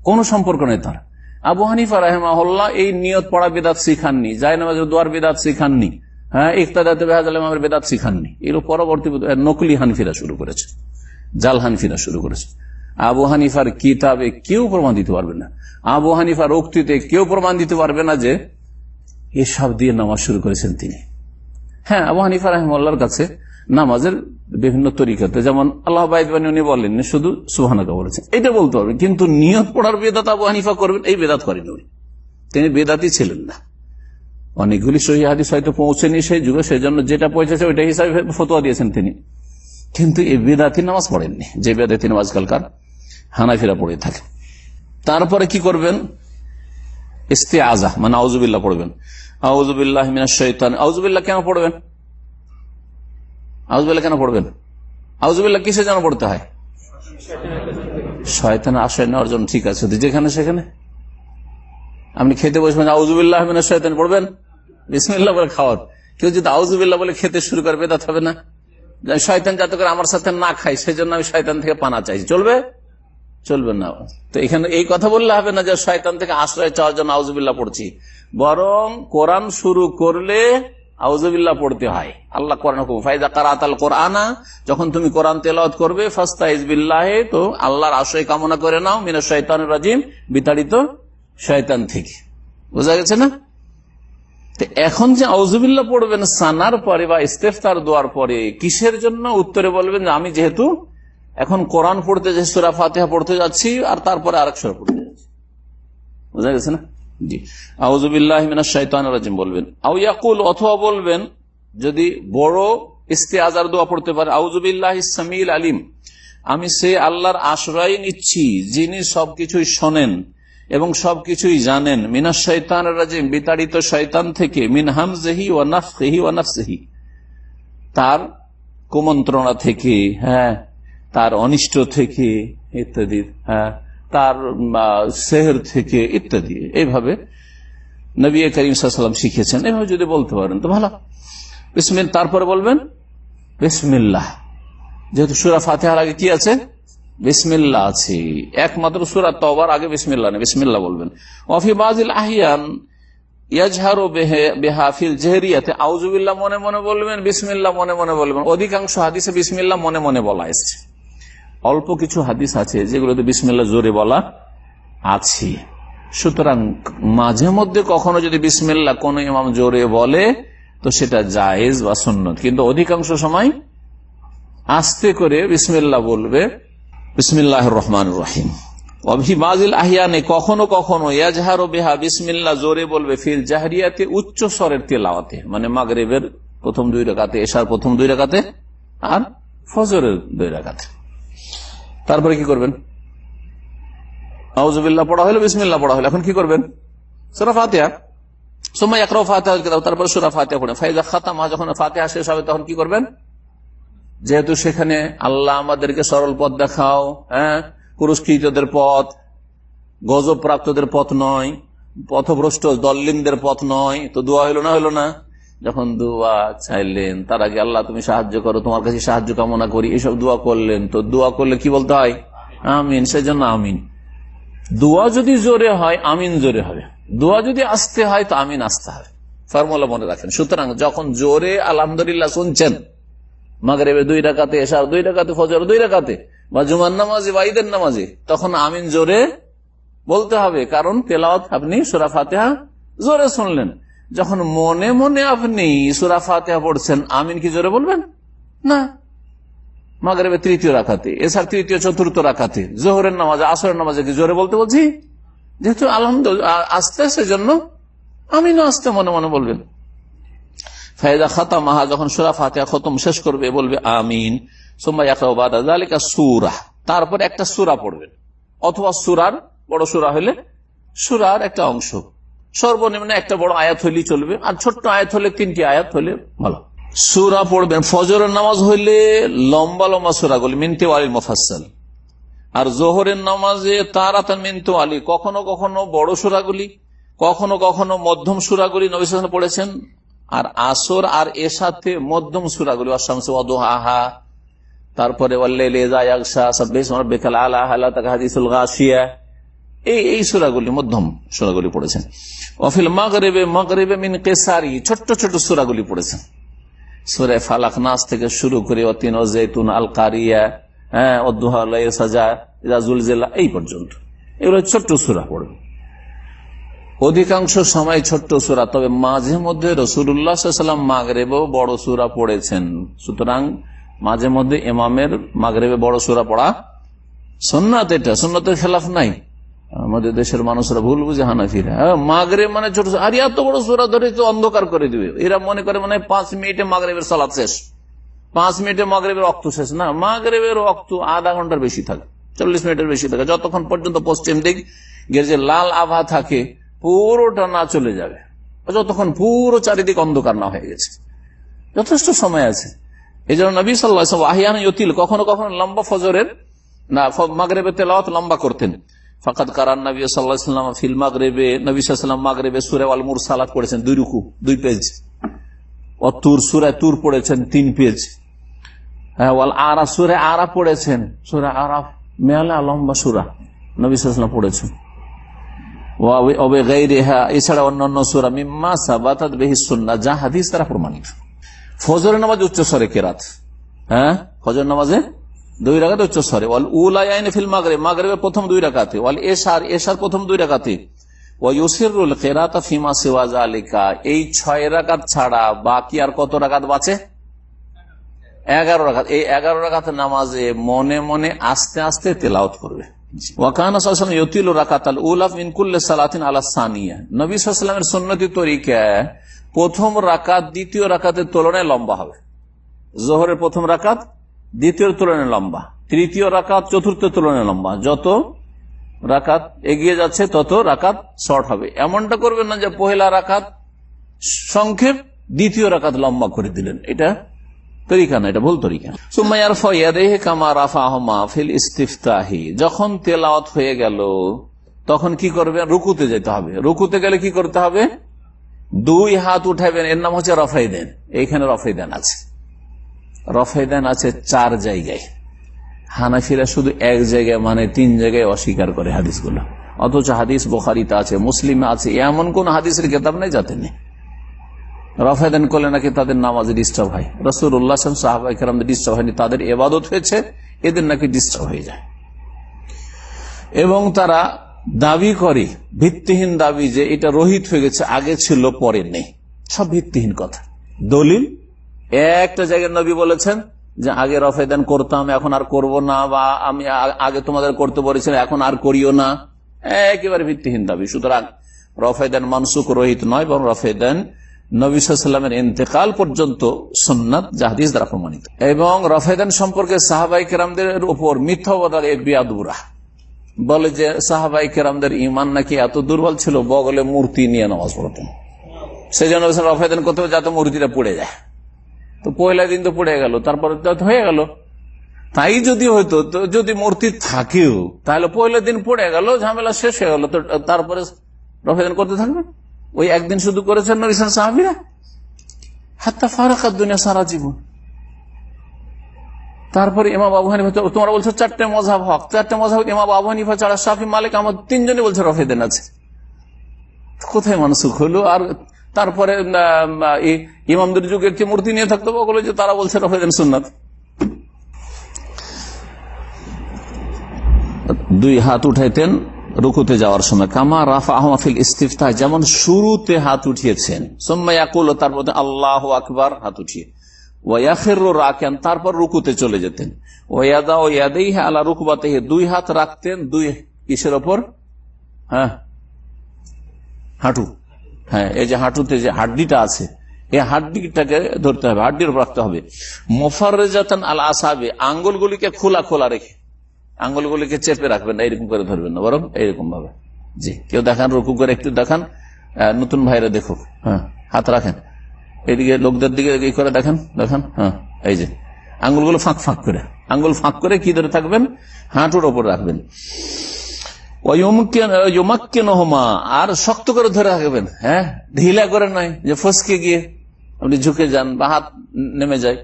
কোন সম্পর্ক নেই তার। আবু হানিফা রাহেমাহল্লা এই নিয়ত পড়া বেদাত শিখাননি জায় নামাজ দোয়ার বেদাত শিখাননি হ্যাঁ ইকতাদাতে বেহাজালের বেদাত শিখাননি। এর পরবর্তী নকলি হানফিরা শুরু করেছে, জাল হানফিরা শুরু করেছে। আবু হানিফার কিতাবে কেউ প্রমাণ দিতে পারবে না। আবু হানিফার উক্তিতে কেউ প্রমাণ দিতে পারবে না যে এসব দিয়ে নামাজ শুরু করেছেন তিনি। হ্যাঁ আবু হানিফা রহমার কাছে নামাজের বিভিন্ন তরিকাতে যেমন আল্লাহ উনি বলেন শুধু সুহানাকা বলেছেন। এটা বলতে পারবেন কিন্তু নিয়ত পড়ার বেদাত আবু হানিফা করবেন, এই বেদাত করেন উনি। তিনি বেদাতই ছিলেন না। অনেকগুলি সহি হাদিস হয়তো পৌঁছেনি সেই যুগে সেই জন্য যেটা পৌঁছেছে ওইটা হিসাবে ফতোয়া দিয়েছেন তিনি। কিন্তু এই বেদাতি নামাজ পড়েননি। যে বেদাতি নামাজ কালকার হানাফিরা পড়ে থাকে। তারপরে কি করবেন? ইস্তে আজা মানে আউজুবিল্লাহ পড়বেন। আউজুবিল্লাহ মিনা শৈতান আউজুবিল্লাহ কেন পড়বেন? আউজবিল্লাহ কেন পড়বেন? আউজবিল্লাহ কিসে যেন পড়তে হয়? শয়তানের আশ্রয় নেওয়ার জন্য ঠিক আছে যেখানে সেখানে। আপনি খেতে বসবেন আউজুবিল্লাহ মিনা শয়তান পড়বেন? বিসমিল্লাহ বলে খাওয়ার। কেউ যদি আউজুবিল্লাহ বলে খেতে শুরু করবে বেদাত হবে না। শয়তান যাতে করে আমার সাথে না খাই সেই জন্য আমি শয়তান থেকে পানা চাই। চলবে? চলবে না। তো এখানে এই কথা বললে হবে না যে শয়তান থেকে আশ্রয় চাওয়ার জন্য আউজবিল্লাহ পড়ছি। বরং কোরআন শুরু করলে আউজবিল্লাহ পড়তে হয়। আল্লাহ কোরআন কারাত কোরআনা যখন তুমি কোরআন তেলাওয়াত করবে ফাস্তা ইজবিল্লাহে তো আল্লাহর আশ্রয় কামনা করে নাও মিনা শৈতান রাজিম বিতাড়িত শয়তান থেকে। বোঝা গেছে না? এখন যে আউজুবিল্লাহ পড়বেন সানার পরে বা ইস্তেফতার দোয়ার পরে, কিসের জন্য? উত্তরে বলবেন আমি যেহেতু এখন কোরআন পড়তে যাচ্ছি সুরা ফাতেহা পড়তে যাচ্ছি আর তারপরে আরেক সুরা পড়তে যাচ্ছি। বোঝা গেছে না? জি। রাজিম বলবেন। অথবা বলবেন, যদি বড় ইস্তে আজার দোয়া পড়তে পারে সামিল আলিম, আমি সে আল্লাহর আশ্রয় নিচ্ছি, যিনি সবকিছুই শোনেন এবং সবকিছুই জানেন। মিনা শৈতান রাজিম, বিতাড়িত শৈতান থেকে, মিন হামজেহি ও নাফহি ও নাফসেহি, তার কুমন্ত্রণা থেকে হ্যাঁ তার অনিষ্ট থেকে ইত্যাদি হ্যাঁ তার সেহের থেকে ইত্যাদি। এইভাবে নবী করিম সাল্লাম শিখেছেন। এভাবে যদি বলতে পারেন তো ভালো। বিসমিল তারপরে বলবেন, বিসমিল্লাহ। যেহেতু সুরা ফাতেহার আগে কি আছে? বিসমিল্লা আছে। একমাত্র সুরা তবার আগে বিসমিল্লা নেই বিসমিল্লা বলবেন। অফি বাজিল আহিয়ান বেহাফিল জেহরিয়াতে। মনে মনে বলবেন বিসমিল্লা মনে মনে বলবেন। অধিকাংশ হাদিসে বিসমিল্লা মনে মনে বলা এসছে অল্প কিছু হাদিস আছে যেগুলোতে বিসমিল্লা জোরে বলা আছে। সুতরাং মাঝে মধ্যে কখনো যদি বিসমিল্লা কোন ইমাম জোরে বলে, তো সেটা জায়েজ বা সুন্নত। কিন্তু অধিকাংশ সময় আস্তে করে বিসমিল্লা বলবে বিসমিল্লাহ রহমান রহিম। অভিবাজিল আহিয়ানে কখনো কখনো ইয়াজহার বেহা বিসমিল্লা জোরে বলবে ফিল জাহরিয়াতে উচ্চ স্বরের তেলাওয়াতে মানে মাগরেবের প্রথম দুই রেখাতে এশার প্রথম দুই রেখাতে আর ফজরের দুই রেখাতে তারপরে কি করবেন? আউজবিল্লা পড়া হলো বিসমিল্লা পড়া হলো এখন কি করবেন? সুরা ফাতেহা। সময় একরাও ফাতেহা তারপরে সুরা ফাতেহা পড়ে। ফাইজা খাতামা, যখন ফাতেহা শেষ হবে, তখন কি করবেন? যেহেতু সেখানে আল্লাহ আমাদেরকে সরল পথ দেখাও হ্যাঁ? পুরস্কৃতদের পথ গজব প্রাপ্তদের পথ নয়, পথভ্রষ্ট দল্লিনদের পথ নয়, তো দোয়া হইল না হইল না? যখন দোয়া চাইলেন, তার আগে আল্লাহ তুমি সাহায্য করো, তোমার কাছে সাহায্য কামনা করি, এসব দোয়া করলেন। তো দোয়া করলে কি বলতে হয়? আমিন, সেজন্য আমিন। দোয়া যদি জোরে হয়, আমিন জোরে হবে। দোয়া যদি আসতে হয়, তো আমিন আসতে হবে। ফর্মুলা মনে রাখেন। সুতরাং যখন জোরে আলহামদুলিল্লাহ শুনছেন, মাগরেবে দুই টাকাতে এসার দুই টাকাতে ফজর দুই টাকাতে বা জুমার নামাজে, বা ঈদের নামাজে, তখন আমিন জোরে বলতে হবে। কারণ তেলাওয়াত আপনি সুরা ফাতেহা জোরে শুনলেন। যখন মনে মনে আপনি সুরা ফাতেহা পড়ছেন, আমিন কি জোরে বলবেন? না। মাগরেবে তৃতীয় রাখাতে এছাড় তৃতীয়, চতুর্থ রাখাতে জোহরের নামাজে, আসরের নামাজে কি জোরে বলতে বলছি? যেহেতু আলহামদুলিল্লাহ আসতে, সেজন্য আমিনও আসতে মনে মনে বলবেন। ফায়দা খাতা মাহা যখন সুরা ফাতেহা খতম শেষ করবে বলবে আমিন। সোম্বাইকা সুরা। তারপর একটা সুরা পড়বেন। অথবা সুরার বড় সুরা হলে সুরার একটা অংশ। সর্বনিম্ন একটা বড় আয়াত হইলেই চলবে। আর ছোট্ট আয়াত হলে তিনটি আয়াত হলে ভালো। সুরা পড়বেন, ফজরের নামাজ হইলে লম্বা লম্বা সুরাগুলি মিনতে আলী মফাসাল আর জোহরের নামাজে তারা মিনতে আলী কখনো কখনো বড় সুরাগুলি কখনো কখনো মধ্যম সুরাগুলি নবী পড়েছেন। আর আসর আর এ সাথে মধ্যম সুরাগুলি অশামসে অদোহা তারপরে এই এই সুরাগুলি, মধ্যম সুরাগুলি পড়েছেন। অফিল মগরেবে মগরেবে মিন কেসারি, ছোট্ট ছোট্ট সুরাগুলি পড়েছেন। সুরে ফালাক নাস থেকে শুরু করে অতিন জৈতুন আল কারিয়া হ্যাঁ সাজা রাজুল জেলা এই পর্যন্ত। এগুলো ছোট্ট সুরা পড়বে অধিকাংশ সময় ছোট্ট সুরা, তবে মাঝে মধ্যে রসুল্লাহাম মাগরেবেও বড় সুরা পড়েছেন। সুতরাং মাঝে মধ্যে ইমামের মাগরেবে বড় সুরা পড়া সন্ন্যত এটা সন্ন্যতের খেলাফ নাই। আমাদের দেশের মানুষরা ভুল বুঝে হানাফিরা। মাগরে মানে ছোট আর এত বড় সুরা ধরে তো অন্ধকার করে দিবে। এরা মনে করে মানে পাঁচ মিনিটে মাগরেবের সালাদ শেষ। পাঁচ মিনিটে মাগরেবের রক্ত শেষ। না, মাগরেবের রক্ত আধা ঘণ্টার বেশি থাকে। চল্লিশ মিনিটের বেশি থাকে। যতক্ষণ পর্যন্ত পশ্চিম দিক যে লাল আভা থাকে, পুরোটা না চলে যাবে। যতক্ষণ পুরো চারিদিক অন্ধকার না হয়ে গেছে। যথেষ্ট সময় আছে। এই জন্য নবী সাল্লাহ আহিয়ান কখনো কখনো লম্বা ফজরের না মাগরেবে তেলাওয়াত লম্বা করতেন। ফাকাত কারান নবী সাল্লাহাম ফিল মাগরেবে, নবী সাল্লাম মাগরেবে সুরে আল মুরসালাত পড়েছেন দুই রুকু, দুই পেজ। ও তুর, সুরে তুর পড়েছেন তিন পেজ। হ্যাঁ সুরে আরা পড়েছেন। সুরে আরা মেলা লম্বা সুরা নবী সাল্লাম পড়েছেন। এছাড়া অন্যান্য হাদিস তারা প্রমাণিত। ফজর নামাজ উচ্চ স্বরে কেরাত। হ্যাঁ ফজর নামাজে দুই রাখাতে উচ্চ স্বরে। ওয়াল ফিল মাগরে মাগরে প্রথম দুই রাখাতে ওয়াল এশার। এশার প্রথম দুই রাখাতে ওয়ুসিরুল কেরাতা আলিকা এই ছয় রাকাত ছাড়া বাকি আর কত রাকাত বাঁচে? এগারো এগারো নামাজে মনে মনে আস্তে আস্তে করবে। প্রথম রাকাত দ্বিতীয় রাকাতের তুলনায় লম্বা হবে। জোহরের প্রথম রাকাত দ্বিতীয় তুলনায় লম্বা। তৃতীয় রাকাত, চতুর্থ তুলনায় লম্বা। যত রাকাত এগিয়ে যাচ্ছে, তত রাকাত শর্ট হবে। এমনটা করবেন না যে পহেলা রাকাত সংক্ষেপ, দ্বিতীয় রাকাত লম্বা করে দিলেন। এটা তরিকা না, এটা ভুল তরিকা। সুমাইয়ার ফয়াদেহে কামা রাফা ফিল ইস্তিফতাহি। যখন তেলাওয়াত হয়ে গেল, তখন কি করবেন? রুকুতে যেতে হবে। রুকুতে গেলে কি করতে হবে? দুই হাত উঠাবেন। এর নাম হচ্ছে রফাই দেন এইখানে রফাই দেন আছে। রফাই দেন আছে চার জায়গায়। হানাফিরা শুধু এক জায়গায় মানে তিন জায়গায় অস্বীকার করে হাদিসগুলো। অথচ হাদিস বোখারিতে আছে, মুসলিমে আছে, এমন কোন হাদিসের কেতাব নেই যাতে নেই। রফায়দান করলে নাকি তাদের নামাজে ডিস্টার্ব হয়। রসুল উল্লাহ সাহাবাহামদের ডিস্টার্ব হয়নি, তাদের এবাদত হয়েছে, এদের নাকি ডিস্টার্ব হয়ে যায়। এবং তারা দাবি করে, ভিত্তিহীন দাবি যে এটা রোহিত হয়ে গেছে, আগে ছিল, পরে নেই। সব ভিত্তিহীন কথা। দলিল একটা জায়গায় নবী বলেছেন যে, আগে রফেদান করতাম, এখন আর করব না, বা আমি আগে তোমাদের করতে বলেছিলাম, এখন আর করিও না। একেবারে ভিত্তিহীন দাবি। সুতরাং রফেদান মানসুক রোহিত নয় এবং রফেদান নবীলামের ইন্তেকাল পর্যন্ত সুন্নাত জাহাদিস দ্বারা প্রমাণিত। এবং রফেদান সম্পর্কে সাহাবাই কেরামদের উপর মিথ্যা বিয়াদুরা বলে যে, সাহাবাই কেরামদের ইমান নাকি এত দুর্বল ছিল, বগলে মূর্তি নিয়ে নামাজ পড়তেন। সেই জন্য রফেদান করতে হবে যাতে মূর্তিটা পড়ে যায়। তো পয়লা দিন তো পড়ে গেল, তারপরে হয়ে গেল। তাই যদি হয়তো যদি মূর্তি থাকেও, তাহলে পয়লা দিন পড়ে গেল, ঝামেলা শেষ হয়ে গেল, তো তারপরে রফেদান করতে থাকবে? ওই একদিন শুধু করেছেন নবিসান সাহাবিরা? হাত্তা ফারাকাত দুনিয়া সারা জীবন। তারপরে ইমাম আবু হানিফা তোমরা বলছো চারটে মজাব হক, চারটে মজাব ইমাম আবু হানিফা ছাড়া শাফি মালিক আমার তিনজনই বলছে রফেদেন আছে কোথায় মানুষ হলো? আর তারপরে ইমামদের যুগের যে মূর্তি নিয়ে থাকতো বলে যে তারা বলছে রফেদেন সুন্নাত। দুই হাত উঠাইতেন রুকুতে যাওয়ার সময়। কামা রাফা আহমাফিল ইস্তিফতা যেমন শুরুতে হাত উঠিয়েছেন। সোম্মাইয়াকুল মধ্যে আল্লাহ আকবার হাত উঠিয়ে। রাখেন তারপর রুকুতে চলে যেতেন। ওয়াদা ও ইয়াদেই আল্লাহ রুকুবাতে দুই হাত রাখতেন, দুই কিসের ওপর? হ্যাঁ হাঁটু। হ্যাঁ এই যে হাঁটুতে যে হাড্ডিটা আছে, এই হাড্ডিটাকে ধরতে হবে, হাড্ডির উপর রাখতে হবে। মোফার আল আসাবে, আঙ্গুলগুলিকে খোলা খোলা রেখে, আঙ্গুলগুলিকে চেপে রাখবেন না এরকম করে ধরবেন না, বরং এইরকম ভাবে জি, কেউ দেখান, রুকু করে একটু দেখান নতুন ভাইরা দেখুক হ্যাঁ হাত রাখেন। এইদিকে লোকদের দিকে এই করে দেখেন দেখেন হ্যাঁ এই যে, আঙ্গুলগুলো ফাঁক ফাঁক করে, আঙ্গুল ফাঁক করে কি ধরে থাকবেন? হাঁটুর ওপর রাখবেন। আর শক্ত করে ধরে রাখবেন হ্যাঁ? ঢিলা করে নয় যে ফসকে গিয়ে আপনি ঝুঁকে যান বা হাত নেমে যায়।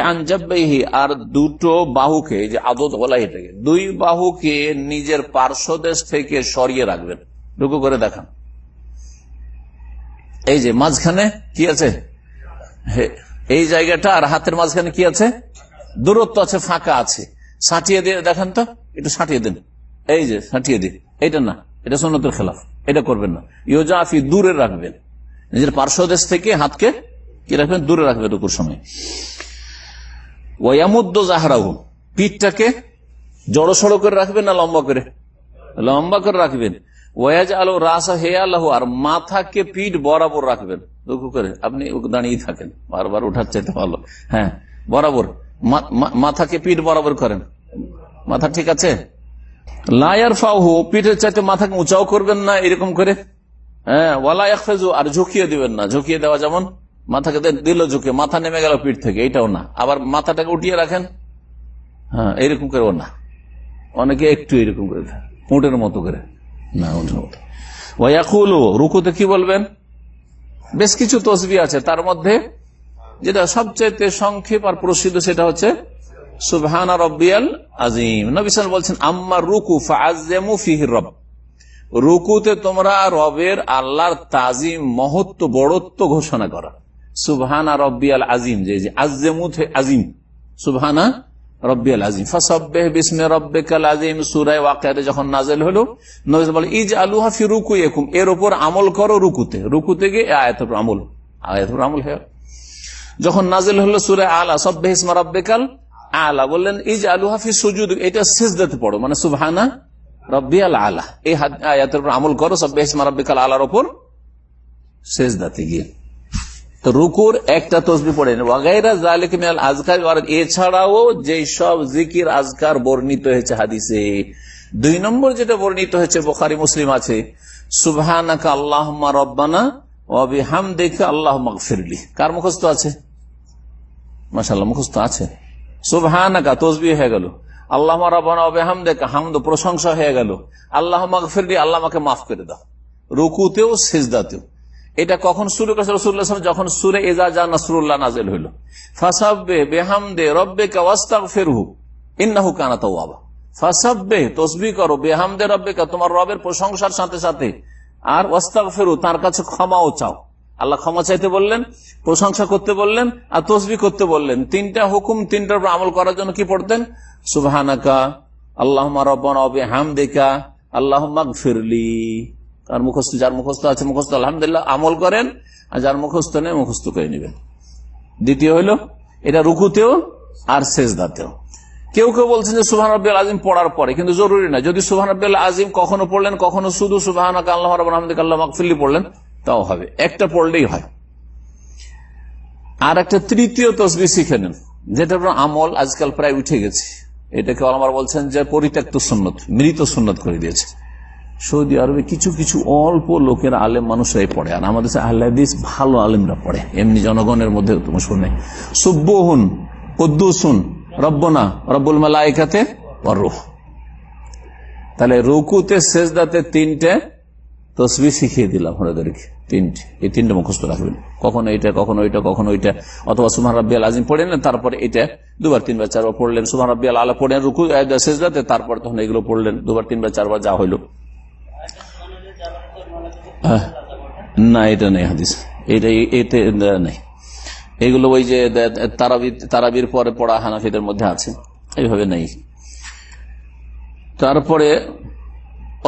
আনজাবাইহি আর দুটো বাহুকে যে আদত বলা এটাকে, দুই বাহুকে নিজের পার্শ্বদেশ থেকে সরিয়ে রাখবেন। রুকু করে দেখান। এই যে মাঝখানে কি আছে? এই জায়গাটা আর হাতের মাঝখানে কি আছে? দূরত্ব আছে, ফাঁকা আছে। সাঁটিয়ে দিয়ে, দেখেন তো, একটু সাঁটিয়ে দিন। এই যে, সাঁটিয়ে দিন এটা না, এটা সন্ন্যতের খেলাফ, এটা করবেন না। ইয়োজাফি দূরে রাখবেন। নিজের পার্শ্বদেশ থেকে হাতকে কি রাখবেন? দূরে রাখবেন রুকুর সময়। ওয়ামুদ্দ জাহরাহু, পিঠটাকে জড়সড় করে রাখবেন না লম্বা করে? লম্বা করে রাখবেন। ওয়াজ আলো রাসা হে আল্লাহ আর মাথাকে পিঠ বরাবর রাখবেন। রুকু করে, আপনি দাঁড়িয়ে থাকেন। বারবার উঠার চাইতে ভালো। হ্যাঁ বরাবর। মাথাকে পিঠ বরাবর করেন। মাথা ঠিক আছে? লায়ার ফাহু পিঠের চাইতে মাথাকে উঁচাও করবেন না এরকম করে? হ্যাঁ ওয়ালা ইয়াকফেজু, আর ঝুঁকিয়ে দিবেন না। ঝুঁকিয়ে দেওয়া যেমন, মাথাকে দিল ঝুঁকে, মাথা নেমে গেল পিঠ থেকে, এটাও না। আবার মাথাটাকে উঠিয়ে রাখেন। হ্যাঁ এরকম করেও না। অনেকে একটু এরকম করে উটের মতো করে। না উটের মতো ওয়াকুল রুকুতে কি বলবেন? বেশ কিছু তসবি আছে, তার মধ্যে যেটা সবচেয়ে সংক্ষেপ আর প্রসিদ্ধ সেটা হচ্ছে সুবহানা রব্বিয়াল আজিম নবিসাল বলছেন আম্মার রুকু ফাজেমু রব। রুকুতে তোমরা রবের আল্লাহর তাজিম, মহত্ব, বড়ত্ব ঘোষণা করা। সুবহানা রব্বিয়াল আজিম যে আজেমু আজিম সুবহানা রব্বিয়াল আজিম ফাসাব্বিহ বিসমি রব্বিকাল আজিম সূরা ওয়াকিয়াতে যখন নাজেল হলো, নবী বলে ইজ আলুহা ফি রুকুইকুম এর উপর আমল করো রুকুতে। রুকুতে গিয়ে আয়াতের আমল। আয়াতের আমল হয় যখন নাজিল হলো সূরা আলা সাব্বিহ ইসমা রব্বিকাল আলা। বললেন ইজ আলুহা ফি সুজুদ এটা সিজদাতে পড়ো মানে সুবহানা রব্বিয়াল আলা। এই আয়াতের উপর আমল করো আলার সিজদাতে গিয়ে। তো রুকুর একটা তসবি পড়েন আজকার এছাড়াও যে সব জিকির আজকার বর্ণিত হয়েছে হাদিসে। দুই নম্বর যেটা বর্ণিত হয়েছে, বোখারি, মুসলিম আছে, সুবহানাকা আল্লাহুম্মা রব্বানা আল্লাহ কার আছে? মুখস্থ আছে। তসবি হয়ে গেল। আল্লাহ বিহামদিকা হামদ প্রশংসা হয়ে গেল। আল্লাহ আল্লাহ আমাকে মাফ করে দাও। রুকুতেও, সিজদাতেও। এটা কখন রসুল্লাহ যখন সুরে এজা যা নসরুল্লাহ নাজেল হইল। ফাসাব্বে বেহামদে রব্বে কাস্তাক ফেরহু ইন্নাহু কানা তাওয়াবা। ফাসাব্বে তসবি করো, বেহামদে রব্বে তোমার রবের প্রশংসার সাথে সাথে। আর ওয়াস্তাক ফেরু তার কাছে ক্ষমাও চাও। আল্লাহ ক্ষমা চাইতে বললেন, প্রশংসা করতে বললেন, আর তসবি করতে বললেন। তিনটা হুকুম, তিনটার উপর আমল করার জন্য কি পড়তেন? সুবহানাকা আল্লাহ হামদিকা আল্লাহ ফিরলি আর মুখস্থ, যার মুখস্থ আছে, মুখস্থ, আলহামদুলিল্লাহ, আমল করেন, আর যার মুখস্থ নেই, মুখস্থ করে নেবেন। দ্বিতীয় হইল, এটা রুকুতেও আর শেষদাতেও কেউ কেউ বলছেন যে সুহান রব্বিল আজিম পড়ার পরে, কিন্তু জরুরি না। যদি সুহান রব্বিল আজিম কখনো পড়লেন, কখনো শুধু সুবাহান আল্লাহ আল্লাহ পড়লেন, তাও হবে। একটা পড়লেই হয়। আর একটা তৃতীয় তসবি শিখে নেন যেটা আমল আজকাল প্রায় উঠে গেছে। এটাকে আমার বলছেন যে পরিত্যক্ত সুন্নত, মৃত সুন্নত করে দিয়েছে। সৌদি আরবে কিছু কিছু অল্প লোকের আলেম মানুষরাই পড়ে, আর আমাদের আহ্লাদিস ভালো আলেমরা পড়ে। এমনি জনগণের মধ্যে তুমি শুনে সুব্বহুন, কদ্দুসুন রব্বনা, রব্বুল মালাইকাতে রুহ। তাহলে রুকুতে শেষদাতে তিনটে তসবি শিখিয়ে দিলাম ওনাদেরকে তিনটে। এই তিনটে মুখস্থ রাখবেন। কখনো এটা, কখনো ওইটা কখনো ওইটা। অথবা সুমান রাব্বিয়াল আজিম পড়ে নেন, তারপরে এটা দুবার, তিনবার, চারবার পড়লেন। সুমান রাব্বিয়াল আলা পড়লেন রুকু শেষদাতে তারপর তখন এগুলো পড়লেন। দুবার, তিনবার, চারবার যা হইল। না, এটা নেই হাদিস। এটা, এতে নেই। এগুলো ওই যে তারাবির তারাবির পরে পড়া হানাফিদের মধ্যে আছে। এইভাবে নেই। তারপরে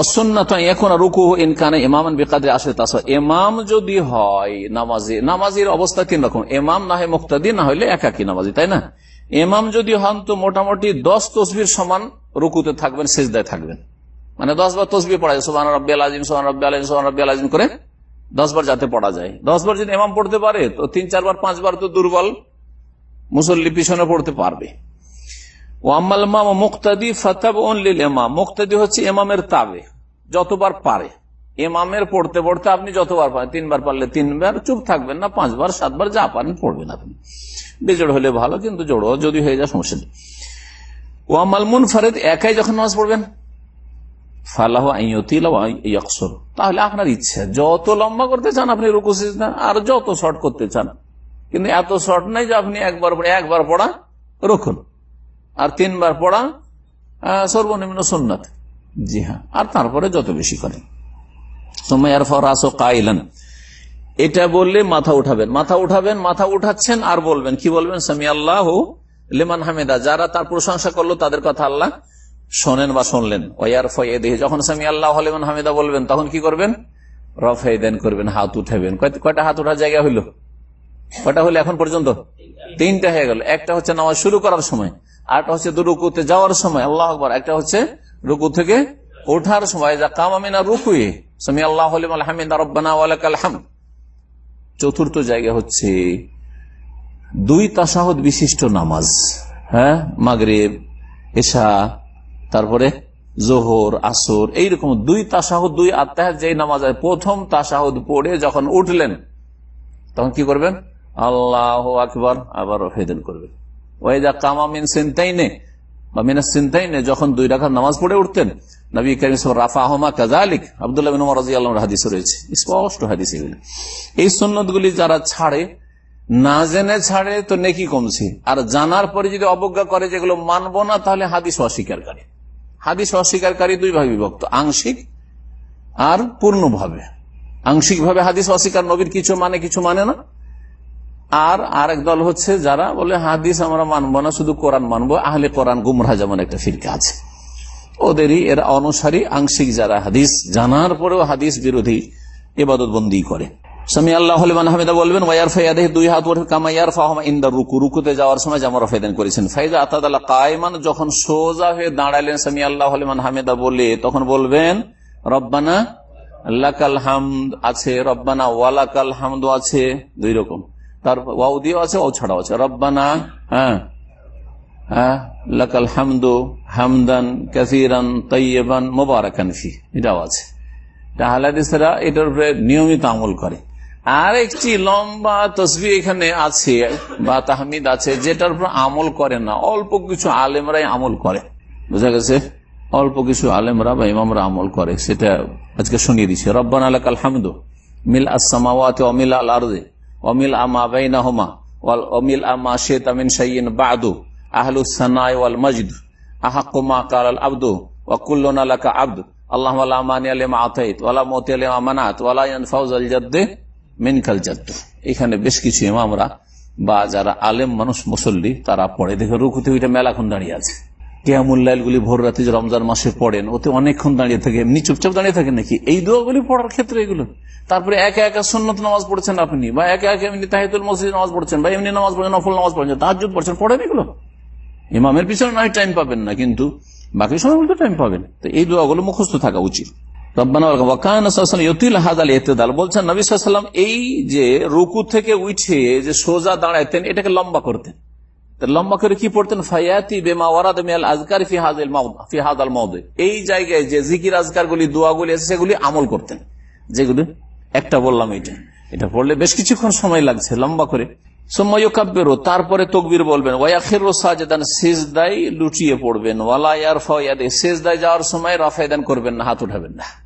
অসন্নাত এখন রুকু ইনকানে ইমামান বেকাদে আসে তাসা এমাম যদি হয় নামাজি, নামাজির অবস্থা তিন রকম এমাম না হয় মুক্তাদি, না হইলে একাকি নামাজি, তাই না? এমাম যদি হন তো মোটামুটি দশ তসবির সমান রুকুতে থাকবেন, সেজদায় থাকবেন। মানে দশ বার তসবি পড়া সোহান রব্বি আলিম সোহান রব্বি আলিম সোহান রব্বি আলিম করে দশ বার যাতে পড়া যায়। দশ বার যদি এমাম পড়তে পারে, তো তিন চারবার পাঁচবার তো দুর্বল মুসল্লি পিছনে পড়তে পারবে। ও আম্মাল মাম মুক্তাদি ফতাব লিল এমাম মুক্তাদি হচ্ছে এমামের তাবে, যতবার পারে। ইমামের পড়তে পড়তে আপনি যতবার পারেন, তিনবার পারলে তিনবার চুপ থাকবেন না, পাঁচবার, সাতবার যা পারেন পড়বেন আপনি। বেজোড় হলে ভালো, কিন্তু জোড়ো যদি হয়ে যায় সমস্যা নেই। ওয়ামাল মুনফারেদ, একাই যখন নামাজ পড়বেন? ফালাহ আইয়তিলসর তাহলে আপনার ইচ্ছা, যত লম্বা করতে চান আপনি রুকু সিজদা, আর যত শর্ট করতে চান। কিন্তু এত শর্ট নাই যে আপনি একবার পড়ে একবার পড়া রুকুন। আর তিনবার পড়া সর্বনিম্ন সুন্নাত। জি হ্যাঁ আর তারপরে যত বেশি করেন। সময় আর ফরাস এটা বললে মাথা উঠাবেন। মাথা উঠাবেন, মাথা উঠাচ্ছেন, আর বলবেন। কি বলবেন? সামি আল্লাহ লেমান হামেদা। যারা তার প্রশংসা করল, তাদের কথা আল্লাহ শোনেন বা শুনলেন। ওয়ার ফয়ে দেহে যখন সামি আল্লাহ হামেদা বলবেন, তখন কি করবেন? রফে দেন করবেন, হাত উঠাবেন। কয়- কয়টা হাত উঠার জায়গা হইল? কয়টা হলো এখন পর্যন্ত? তিনটা হয়ে গেল। একটা হচ্ছে নামাজ শুরু করার সময় আরটা হচ্ছে রুকুতে যাওয়ার সময়। আল্লাহ আকবর। একটা হচ্ছে রুকু থেকে ওঠার সময়। যা কামামিনা রুকুয়ে সামি আল্লাহ হামিদ রব্বানা হামদ। চতুর্থ জায়গা হচ্ছে দুই তাসাহদ বিশিষ্ট নামাজ। হ্যাঁ? মাগরেব, এশা তারপরে জোহর, আসর, এইরকম দুই তাসাহদ, দুই আত্মাহ যে নামাজ প্রথম তাসাহদ পড়ে যখন উঠলেন, তখন কি করবেন? আল্লাহ আকবর আবার ফেদেন করবেন। ওই যা কামা মিন সিনতাইনে, বা মিনা সিনতাইনে, যখন দুই রাখার নামাজ পড়ে উঠতেন, নবী করিম রয়েছে। স্পষ্ট হাদিস এই যারা ছাড়ে, না জেনে ছাড়ে তো কমছে। আর জানার পরে যদি অবজ্ঞা করে যেগুলো মানবো না, তাহলে হাদিস অস্বীকারী। হাদিস অস্বীকারী দুই ভাগে বিভক্ত, আংশিক আর পূর্ণভাবে। আংশিক ভাবে হাদিস অস্বীকার নবীর কিছু মানে কিছু মানে না। আর আরেক দল হচ্ছে যারা বলে, হাদিস আমরা মানবো না, শুধু কোরআন মানবো, আহলে কোরআন গুমরাহ যেমন একটা ফিরকা আছে। ওদেরই, এরা অনুসারী আংশিক যারা হাদিস জানার পরেও হাদিস বিরোধী এবাদত বন্দি করে। সামি আল্লাহ হামিদা বলবেন ওয়ার ফাইয়াদে দুই হাত ওঠে কামাইয়ার ফাহমা ইন্দা রুকু। রুকুতে যাওয়ার সময় জামা রফেদান করেছেন। ফাইজা আতাদাল্লাহ কায়মান, যখন সোজা হয়ে দাঁড়ালেন সামি আল্লাহ হলিমান হামিদা বলে, তখন বলবেন, রব্বানা লাকাল হামদ আছে, রব্বানা ওয়ালাকাল হামদ আছে। দুই রকম। তার ওয়াও দিয়েও আছে ও ছাড়াও আছে। রব্বানা হ্যাঁ হ্যাঁ লাকাল হামদু হামদান কাসিরান তৈবান মোবারকান ফি এটাও আছে। হালাদিসরা এটার উপরে নিয়মিত আমল করে। আর একটি লম্বা তসবি এখানে আছে বা তাহমিদ আছে, যেটার উপর আমল করে না। অল্প কিছু আলেমরাই আমল করে। বুঝা গেছে? অল্প কিছু আলেমরা বা ইমামরা আমল করে। সেটা আজকে শুনিয়ে দিচ্ছে। রব্বান আলাকাল হামদু মিল আসামাওয়াতে অমিল আল আরদে অমিল আমা বাইনাহমা ওয়াল অমিল আমা শেতামিন সাইয়িন বাদু আহলু সানাই ওয়াল মজদ আহাক্কু মা কাল আল আব্দু ওয়াকুল্লুনা লাকা আব্দ আল্লাহ মানি আলিমা আতাইত ওয়ালা মতি আলিমা মানাত ওয়ালা ইয়ানফাউজ আল জাদ্দে মিনকাল জাদ্দ এখানে বেশ কিছু ইমামরা বা যারা আলেম মানুষ, মুসল্লি, তারা পড়ে। দেখে রুকুতে ওইটা মেলাক্ষণ দাঁড়িয়ে আছে। কেয়ামুল্লাইল গুলি ভোর রাতে যে রমজান মাসে পড়েন, ওতে অনেকক্ষণ দাঁড়িয়ে থাকে। এমনি চুপচাপ দাঁড়িয়ে থাকেন নাকি? এই দোয়াগুলি পড়ার ক্ষেত্রে এগুলো। তারপরে একা একা সুন্নত নামাজ পড়ছেন আপনি, বা একা একা এমনি তাহিদুল মসজিদ নামাজ পড়ছেন, বা এমনি নামাজ পড়ছেন, নফল নামাজ পড়ছেন তাহাজুদ পড়ছেন, পড়েন এগুলো। ইমামের পিছনে নয়, টাইম পাবেন না, কিন্তু বাকি সময় তো টাইম পাবেন। তো এই দোয়াগুলো মুখস্থ থাকা উচিত। এই যে থেকে উঠে যে সোজা দাঁড়াইতেন, এটাকে লম্বা করতেন। লম্বা করে কি পড়তেন? বেমা ওয়ারাদ মিয়াল আজকার এই জায়গায় যে জিকির আজকার গুলি দোয়াগুলি সেগুলি আমল করতেন। যেগুলি, একটা বললাম এটা এটা পড়লে বেশ কিছুক্ষণ সময় লাগছে, লম্বা করে। সময় কাব্যেরও তারপরে তকবির বলবেন ওয়াখির সাজেদান শেষদাই লুটিয়ে পড়বেন। ওয়ালায়ার ফয়াদে শেষদায় যাওয়ার সময় রফায়দান করবেন না, হাত উঠাবেন না।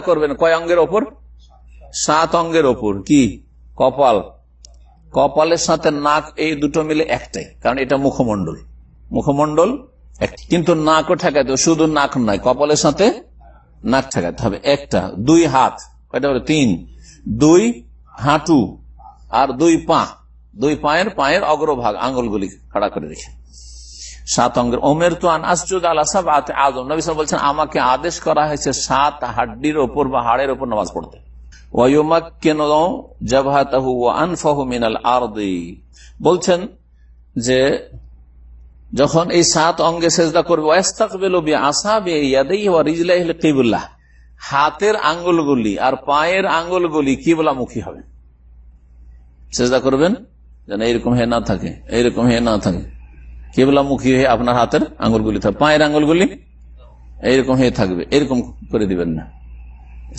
করবেন কয় অঙ্গের ওপর? সাত অঙ্গের ওপর। কি? কপাল। কপালের সাথে নাক এই দুটো মিলে একটাই, কারণ এটা মুখমন্ডল মুখমন্ডল কিন্তু নাকও ঠেকাইতে শুধু নাক নয়, কপালের সাথে নাক ঠেকাতে হবে। একটা, দুই হাত, কয়টা বলে? তিন। দুই হাঁটু আর দুই পা। দুই পায়ের পায়ের অগ্রভাগ, আঙ্গুলগুলি খাড়া করে রেখে। সাত অঙ্গের, ওমের তো আনাসুদ আল্লাহ আজম নবী বলছেন আমাকে আদেশ করা হয়েছে সাত হাড্ডির ওপর বা হাড়ের ওপর নামাজ পড়তে। বলছেন যে, যখন এই সাত অঙ্গে সেজদা করবে কিবুল্লাহ হাতের আঙ্গুলগুলি আর পায়ের আঙ্গুলগুলি কিবলামুখী হবে। সেজদা করবেন যেন এইরকম হে না থাকে, এইরকম হে না থাকে। কেবলামুখী হয়ে আপনার হাতের আঙ্গুলগুলি থাকবে। পায়ের আঙ্গুলগুলি এইরকম হয়ে থাকবে। এরকম করে দিবেন না।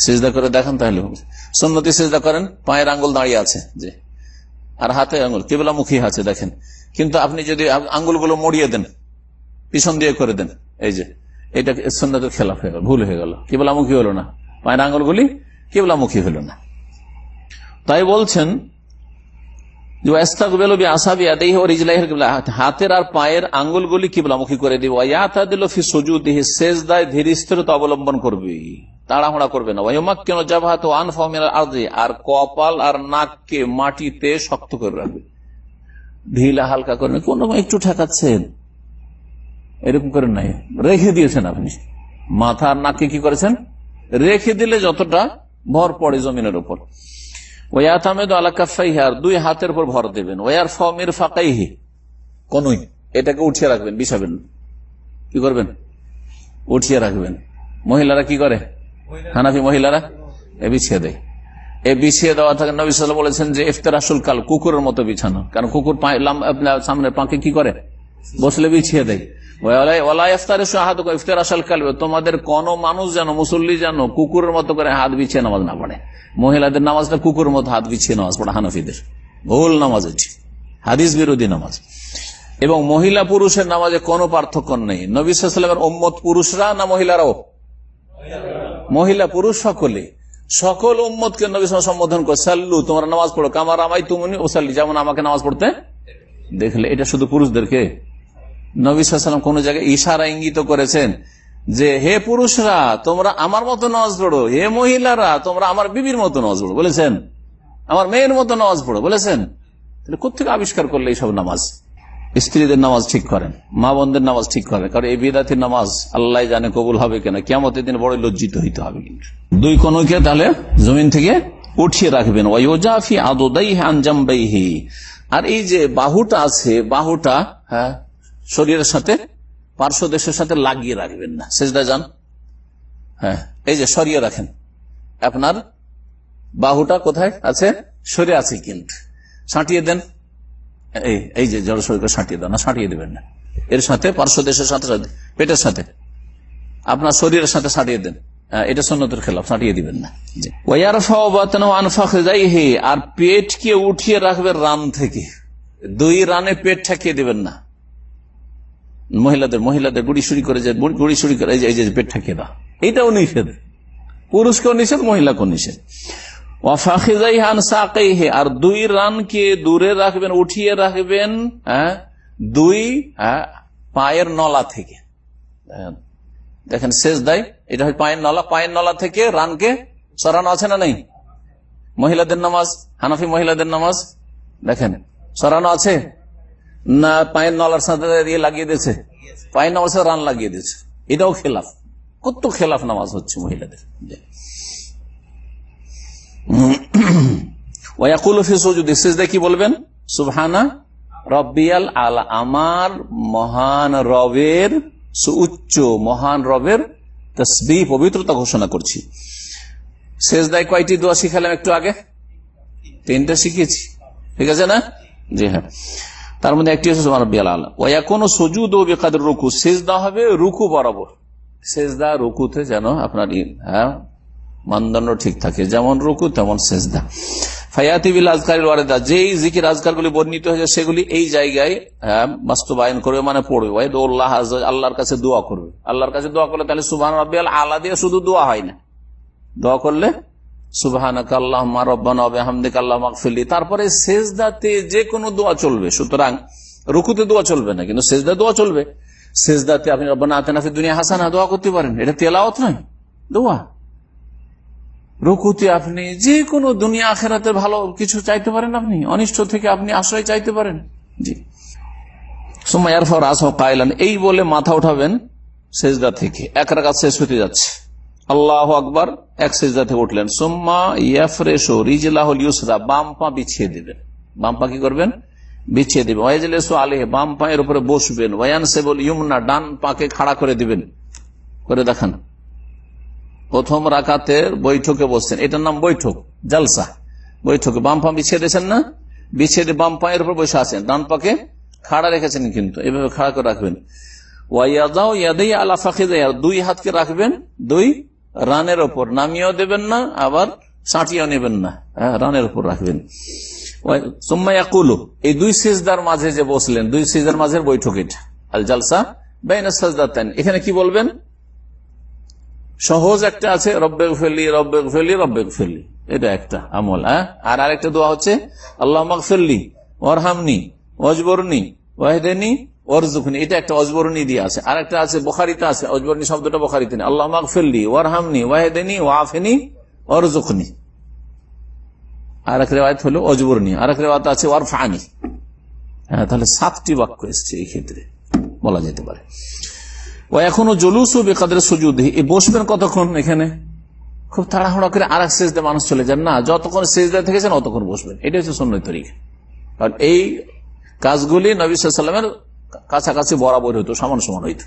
সিজদা করে দেখান তাহলে হবে। সন্নতি সিজদা করেন, পায়ের আঙ্গুল দাঁড়িয়ে আছে যে আর হাতে আঙ্গুল, কেবলামুখী আছে, দেখেন। কিন্তু আপনি যদি আঙ্গুলগুলো মরিয়ে দেন, পিছন দিয়ে করে দেন, এই যে, এটা সন্ন্যতের খেলাফ হয়ে গেল, ভুল হয়ে গেল। কেবলামুখী হলো না। পায়ের আঙ্গুলগুলি কেবলামুখী হলো না। তাই বলছেন হাতের আর পায়ের আঙ্গুলগুলি কিবলামুখী করে দিব। ধীর স্থিরতা অবলম্বন করবে। তাড়াহুড়া করবে না। আর কপাল আর নাককে মাটিতে শক্ত করে রাখবে। ঢিলা হালকা করবে কোন একটু ঠেকাচ্ছেন। এরকম করে নাই। রেখে দিয়েছেন আপনি। মাথা আর নাককে কি করেছেন? রেখে দিলে যতটা ভর পড়ে জমিনের উপর। ওয়াতামেদ আলাকাফাইহার দুই হাতের উপর ভর দেবেন। ওয়ার ফমের ফাঁকাইহি কোনই? এটাকে উঠিয়ে রাখবেন বিছাবেন। কি করবেন? উঠিয়ে রাখবেন। মহিলারা কি করে? হানাফি মহিলারা? এ বিছিয়ে দেয়। এ বিছিয়ে দেওয়া থাকে নবী সাল্লাম বলেছেন যে ইফতারাসুল কাল কুকুরের মতো বিছানো। কারণ কুকুর সামনে পাঁকে কি করে? বসলে বিছিয়ে দেয়। তোমাদের কোন মানুষ যেন মুসল্লি যেন কুকুরের মতো করে হাত বিছিয়ে নামাজ না পড়ে। মহিলাদের নামাজটা কুকুর মতো হাত বিছিয়ে নামাজ পড়া, হানফিদের। ভুল নামাজ এটি। হাদিস বিরোধী নামাজ। এবং মহিলা পুরুষের নামাজে কোনো পার্থক্য নেই। নবীলামের ওম্মত পুরুষরা না মহিলারাও? মহিলা পুরুষ সকলে। সকল উম্মতকে নবী সম্বোধন করে, সাল্লু, তোমার নামাজ পড়ো। কামার আমাই তুমি ওসাল্লি যেমন আমাকে নামাজ পড়তে দেখলে, এটা শুধু পুরুষদেরকে। নবী সাল্লাম কোন জায়গায় ইশারা ইঙ্গিত করেছেন যে, হে পুরুষরা, তোমরা আমার মতো নামাজ পড়ো। হে মহিলারা, তোমরা আমার বিবির মতো নামাজ পড়ো। বলেছেন? আমার মেয়ের মতো নামাজ পড়ো। বলেছেন? তাহলে কোথেকে আবিষ্কার করলে এইসব নামাজ? স্ত্রীদের নামাজ ঠিক করেন, মা বোনদের নামাজ ঠিক করেন, কারণ এই বিদাতির নামাজ আল্লাহ জানে কবুল হবে কেনা। কেমতের দিন বড় লজ্জিত হইতে হবে দুই কনুকে তাহলে জমিন থেকে উঠিয়ে রাখবেন। ওয়াজাফি আদোদাই আনজাম্বাইহি আর এই যে বাহুটা আছে, বাহুটা হ্যাঁ শরীরের সাথে পার্শ্ব দেশের সাথে লাগিয়ে রাখবেন না। সেজদা যান। হ্যাঁ এই যে সরিয়ে রাখেন। আপনার বাহুটা কোথায়? আছে? সরে আছে কিন্তু। সাঁটিয়ে দেন। এই এই যে জড় শরীরকে সাঁটিয়ে দেন। না, সাঁটিয়ে দেবেন না। এর সাথে পার্শ্ব দেশের সাথে সাথে, পেটের সাথে। আপনার শরীরের সাথে সাঁটিয়ে দেন। এটা সন্ন্যতের খেলাফ, সাঁটিয়ে দিবেন না। আর পেটকে উঠিয়ে রাখবে রান থেকে। দুই রানে পেট ঠেকিয়ে দিবেন না। মহিলাদের মহিলাদের গুড়ি সুড়ি করে যে গুড়ি সুড়ি করে এই যে পেট ঠাকিয়ে দাও এইটাও নিষেধ। পুরুষকেও নিষেধ মহিলাকেও নিষেধ। আর দুই রানকে দূরে রাখবেন উঠিয়ে রাখবেন হ্যাঁ দুই হ্যাঁ, পায়ের নলা থেকে। দেখেন শেষ দেয় এটা হয় পায়ের নলা পায়ের নলা থেকে রানকে সরানো আছে না নেই? মহিলাদের নামাজ হানাফি মহিলাদের নামাজ দেখেন সরানো আছে? না, পায়ের নলার সাথে ইয়ে লাগিয়ে দিয়েছে। পায়ের নামাজ রান লাগিয়ে দিয়েছে। এটাও খেলাফ। কত খেলাফ নামাজ হচ্ছে মহিলাদের। কি বলবেন? সুবহানা রব্বিয়াল আল, আমার মহান রবের উচ্চ, মহান রবের তসবি পবিত্রতা ঘোষণা করছি। শেষ দায় কয়টি দোয়া শিখালাম একটু আগে? তিনটা শিখিয়েছি। ঠিক আছে না? জি হ্যাঁ। তার মধ্যে একটি হচ্ছে রব্বিয়াল আলা ওয়া কোন সজুদ ও বেকাদের রুকু সেজদা হবে রুকু বরাবর। সেজদা রুকুতে যেন আপনার হ্যাঁ মানদণ্ড ঠিক থাকে। যেমন রুকু তেমন সেজদা। ফায়াতিবিল আজকার বর্ণিত হয়েছে সেগুলি এই জায়গায় হ্যাঁ, করবে মানে পড়বে। আল্লাহ আল্লাহর কাছে দোয়া করবে। আল্লাহর কাছে দোয়া করলে তাহলে সুবাহ রব্বিয়াল আলা দিয়ে শুধু দোয়া হয় না। দোয়া করলে তারপরে সেজদাতে যে কোনো দোয়া চলবে, সুতরাং রুকুতে দোয়া চলবে না, কিন্তু সেজদা দোয়া চলবে। সেজদাতে আপনি রব্বানা দুনিয়া হাসানা, দোয়া করতে পারেন। এটা তেলাওত নয়, দোয়া। রুকুতে আপনি যে কোনো দুনিয়া আখেরাতে ভালো কিছু চাইতে পারেন আপনি, অনিষ্ট থেকে আপনি আশ্রয় চাইতে পারেন। জি। সময় এই বলে মাথা উঠাবেন সেজদা থেকে। এক রাগাত শেষ হতে যাচ্ছে। আল্লাহ আকবর, এক সেজদা থেকে উঠলেন। সোম্মা ইয়াফরেশো রিজলাহুল ইউসরা, বাম পা বিছিয়ে দিবেন। বাম পা কি করবেন? বিছিয়ে দিবেন। ওয়াইজলেসো আলেহ বাম পায়ের উপরে বসবেন। ওয়ান সেবল ইউমনা, ডান পাকে খাড়া করে দিবেন। করে দেখান। প্রথম রাকাতের বৈঠকে বসছেন। এটার নাম বৈঠক, জালসা। বৈঠকে বাম পা বিছিয়ে দিয়েছেন না? বিছিয়ে বাম পায়ের উপর বসে আছেন। ডান পাকে খাড়া রেখেছেন কিন্তু, এভাবে খাড়া করে রাখবেন। ওয়াইয়াদাও ইয়াদাই আলা ফাঁকিদাইয়া দুই হাতকে রাখবেন, দুই রানের ওপর নামিয়েও দেবেন না আবার সাঁটিয়েও নেবেন না। হ্যাঁ, রানের ওপর রাখবেন। সোম্মাইয়াকুলু এই দুই সিজদার মাঝে যে বসলেন দুই সিজদার মাঝের বৈঠক এটা আল জালসা বেইনা এখানে কি বলবেন? সহজ একটা আছে রব্বেক ফেলি রব্বেক ফেলি রব্বেক ফেলি এটা একটা আমল হ্যাঁ? আর আরেকটা দোয়া হচ্ছে আল্লাহ মাকফিল্লি ওরহামনি অজবরনি ওয়াহেদেনি ওরজুখনি এটা একটা অজবরনি দিয়ে আছে। আর একটা আছে, বোখারিতে আছে অজবরনি শব্দটা বোখারিতে নেই। আল্লাহ মাকফিল্লি ওরহামনি ওয়াহেদেনি, ওয়াফেনি ওরজুখনি আর এক রেওয়ায়ত হলো অজবরনি আর এক রেওয়াত আছে ওয়ারফানি। হ্যাঁ তাহলে সাতটি বাক্য এসছে এই ক্ষেত্রে, বলা যেতে পারে। ও এখনও জলুস বেকাদের সুযোগ বসবেন কতক্ষণ এখানে? খুব তাড়াহুড়া করে আর এক সেজদা মানুষ চলে যান। না, যতক্ষণ সেজদা থেকেছেন অতক্ষণ বসবেন। এটা হচ্ছে সন্ন্যত তরিকা। কারণ এই কাজগুলি নবী সাল্লামের কাছাকাছি বরাবর হইতো, সমান সমান হইত।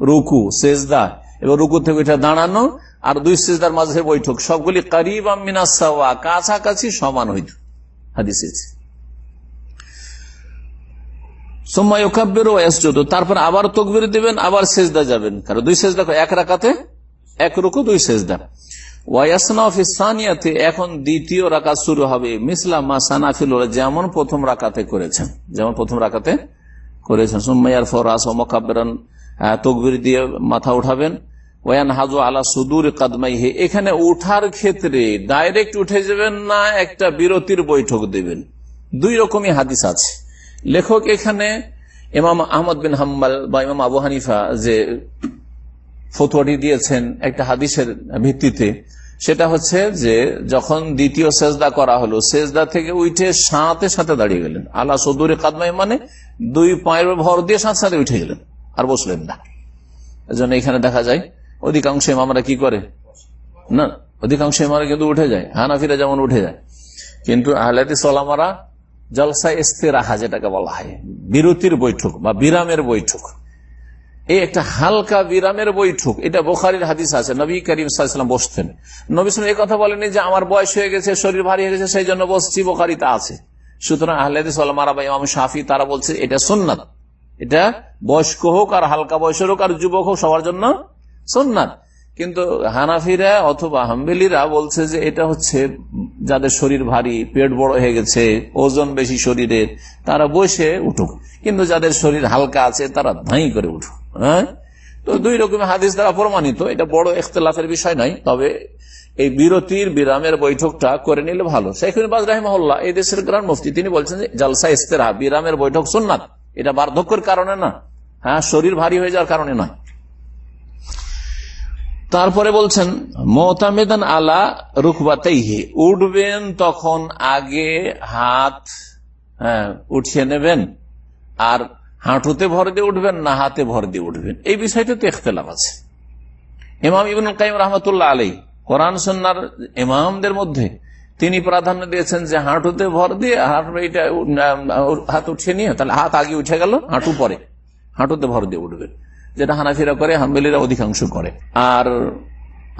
রুকু, সেজদা এবং রুকু থেকে এটা দাঁড়ানো আর দুই সেজদার মাঝে বৈঠক, সবগুলি কারিব মিনাসাওয়া কাছাকাছি সমান হইত। হাদিস তারপর আবার তকবির দিবেন, আবার সেজদা যাবেন। কারণ দুই সেজদা এক রাকাতে, এক রুকু, দুই সেজদা। ওয়াসনাফিসানিয়াতে এখন দ্বিতীয় রাকাত শুরু হবে মিসলাম যেমন প্রথম রাকাতে করেছেন। যেমন প্রথম রাকাতে করেছেন। সুম্মাইয়ার ফরাস ও মকাবেরান তকবির দিয়ে মাথা উঠাবেন। ওয়ান হাজু আলা সুদুর কাদমাই হে এখানে উঠার ক্ষেত্রে ডাইরেক্ট উঠে যাবেন না, একটা বিরতির বৈঠক দেবেন। দুই রকমই হাদিস আছে। লেখক এখানে ইমাম আহমদ বিন হাম্বাল বা ইমাম আবু হানিফা যে ফতুয়াটি দিয়েছেন একটা হাদিসের ভিত্তিতে সেটা হচ্ছে যে যখন দ্বিতীয় সেজদা করা হলো, সেজদা থেকে উঠে সাথে সাথে দাঁড়িয়ে গেলেন। আল্লাহ সদুরে কাদমাই মানে দুই পায়ের ভর দিয়ে সাথে সাথে উঠে গেলেন আর বসলেন না। এজন্য এখানে দেখা যায়, অধিকাংশ ইমামরা কি করে? না, অধিকাংশ ইমামরা কিন্তু উঠে যায়। হানাফিরা যেমন উঠে যায়। কিন্তু আহলাদি সলামারা জলসা রাহা যেটাকে বলা হয়, বিরতির বৈঠক বা বিরামের বৈঠক। এই একটা হালকা বিরামের বৈঠক। এটা বোখারির হাদিস আছে। নবী করিম সাল্লাম বসতেন। নবী এ কথা বলেনি যে, আমার বয়স হয়ে গেছে, শরীর ভারী হয়ে গেছে সেই জন্য বসছি, বোখারিতে আছে। সুতরাং আহলাদিস আলমারা ইমাম শাফি তারা বলছে, এটা সোননাথ এটা বয়স্ক হোক আর হালকা বয়সের হোক আর যুবক হোক, সবার জন্য সোননাথ কিন্তু হানাফিরা অথবা হাম্বেলিরা বলছে যে এটা হচ্ছে যাদের শরীর ভারী, পেট বড় হয়ে গেছে, ওজন বেশি শরীরের, তারা বসে উঠুক। কিন্তু যাদের শরীর হালকা আছে, তারা ধাই করে উঠুক হ্যাঁ? তো দুই রকমের হাদিস দ্বারা প্রমাণিত। এটা বড় ইখতলাফের বিষয় নয়, তবে এই বিরতির, বিরামের বৈঠকটা করে নিলে ভালো। শেখুল বাজ রাহিমহল্লা এই দেশের গ্রাম মুফতি, তিনি বলছেন যে জালসা ইস্তেরা বিরামের বৈঠক সুন্নাত। এটা বার্ধক্যের কারণে না হ্যাঁ? শরীর ভারী হয়ে যাওয়ার কারণে নয়। তারপরে বলছেন, মোতামেদান আলা রুকবাতেই উঠবেন তখন আগে হাত হ্যাঁ উঠিয়ে নেবেন। আর হাঁটুতে ভর দিয়ে উঠবেন না হাতে ভর দিয়ে উঠবেন। এই বিষয়টা তো এখতলাফ আছে। ইমাম ইবন কাইম রহমতুল্লাহ আলী কোরআন সন্ন্যার ইমামদের মধ্যে তিনি প্রাধান্য দিয়েছেন যে হাঁটুতে ভর দিয়ে হাঁটু হাত উঠিয়ে নিয়ে, তাহলে হাত আগে উঠে গেল, হাঁটু পরে। হাঁটুতে ভর দিয়ে উঠবে যেটা হানাফিরা করে, হাম্বেলিরা অধিকাংশ করে। আর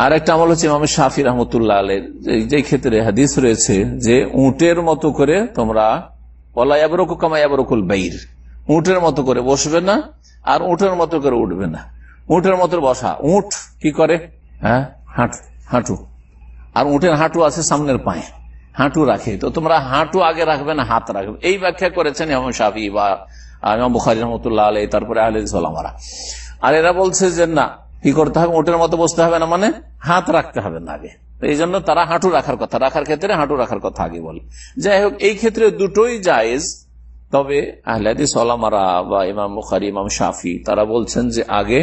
আর একটা আমল হচ্ছে ইমাম শাফি রহমতুল্লাহ আলের যে ক্ষেত্রে হাদিস রয়েছে যে উটের মতো করে তোমরা পলায়াবরকু কামায়াবরকুল বাইর, উটের মতো করে বসবে না, আর উটের মতো করে উঠবে না। উটের মতো বসা। উঠ কি করে? হ্যাঁ হাঁটু হাঁটু। আর উঠের হাঁটু আছে সামনের পায়ে, হাঁটু রাখে। তো তোমরা হাঁটু আগে রাখবে না, হাত রাখবে। এই ব্যাখ্যা করেছেন এমন শাফি বা বুখারি রহমতুল্লাহ আলাই তারপরে আহলামারা আর এরা বলছে যে না, কি করতে হবে? ওটের মতো বসতে হবে না মানে হাত রাখতে হবে না আগে। এই জন্য তারা হাঁটু রাখার কথা, রাখার ক্ষেত্রে হাঁটু রাখার কথা আগে বলে। যাই হোক, এই ক্ষেত্রে দুটোই জায়েজ। তবে আহলাদি সলামারা বা ইমাম বুখারি, ইমাম শাফি, তারা বলছেন যে আগে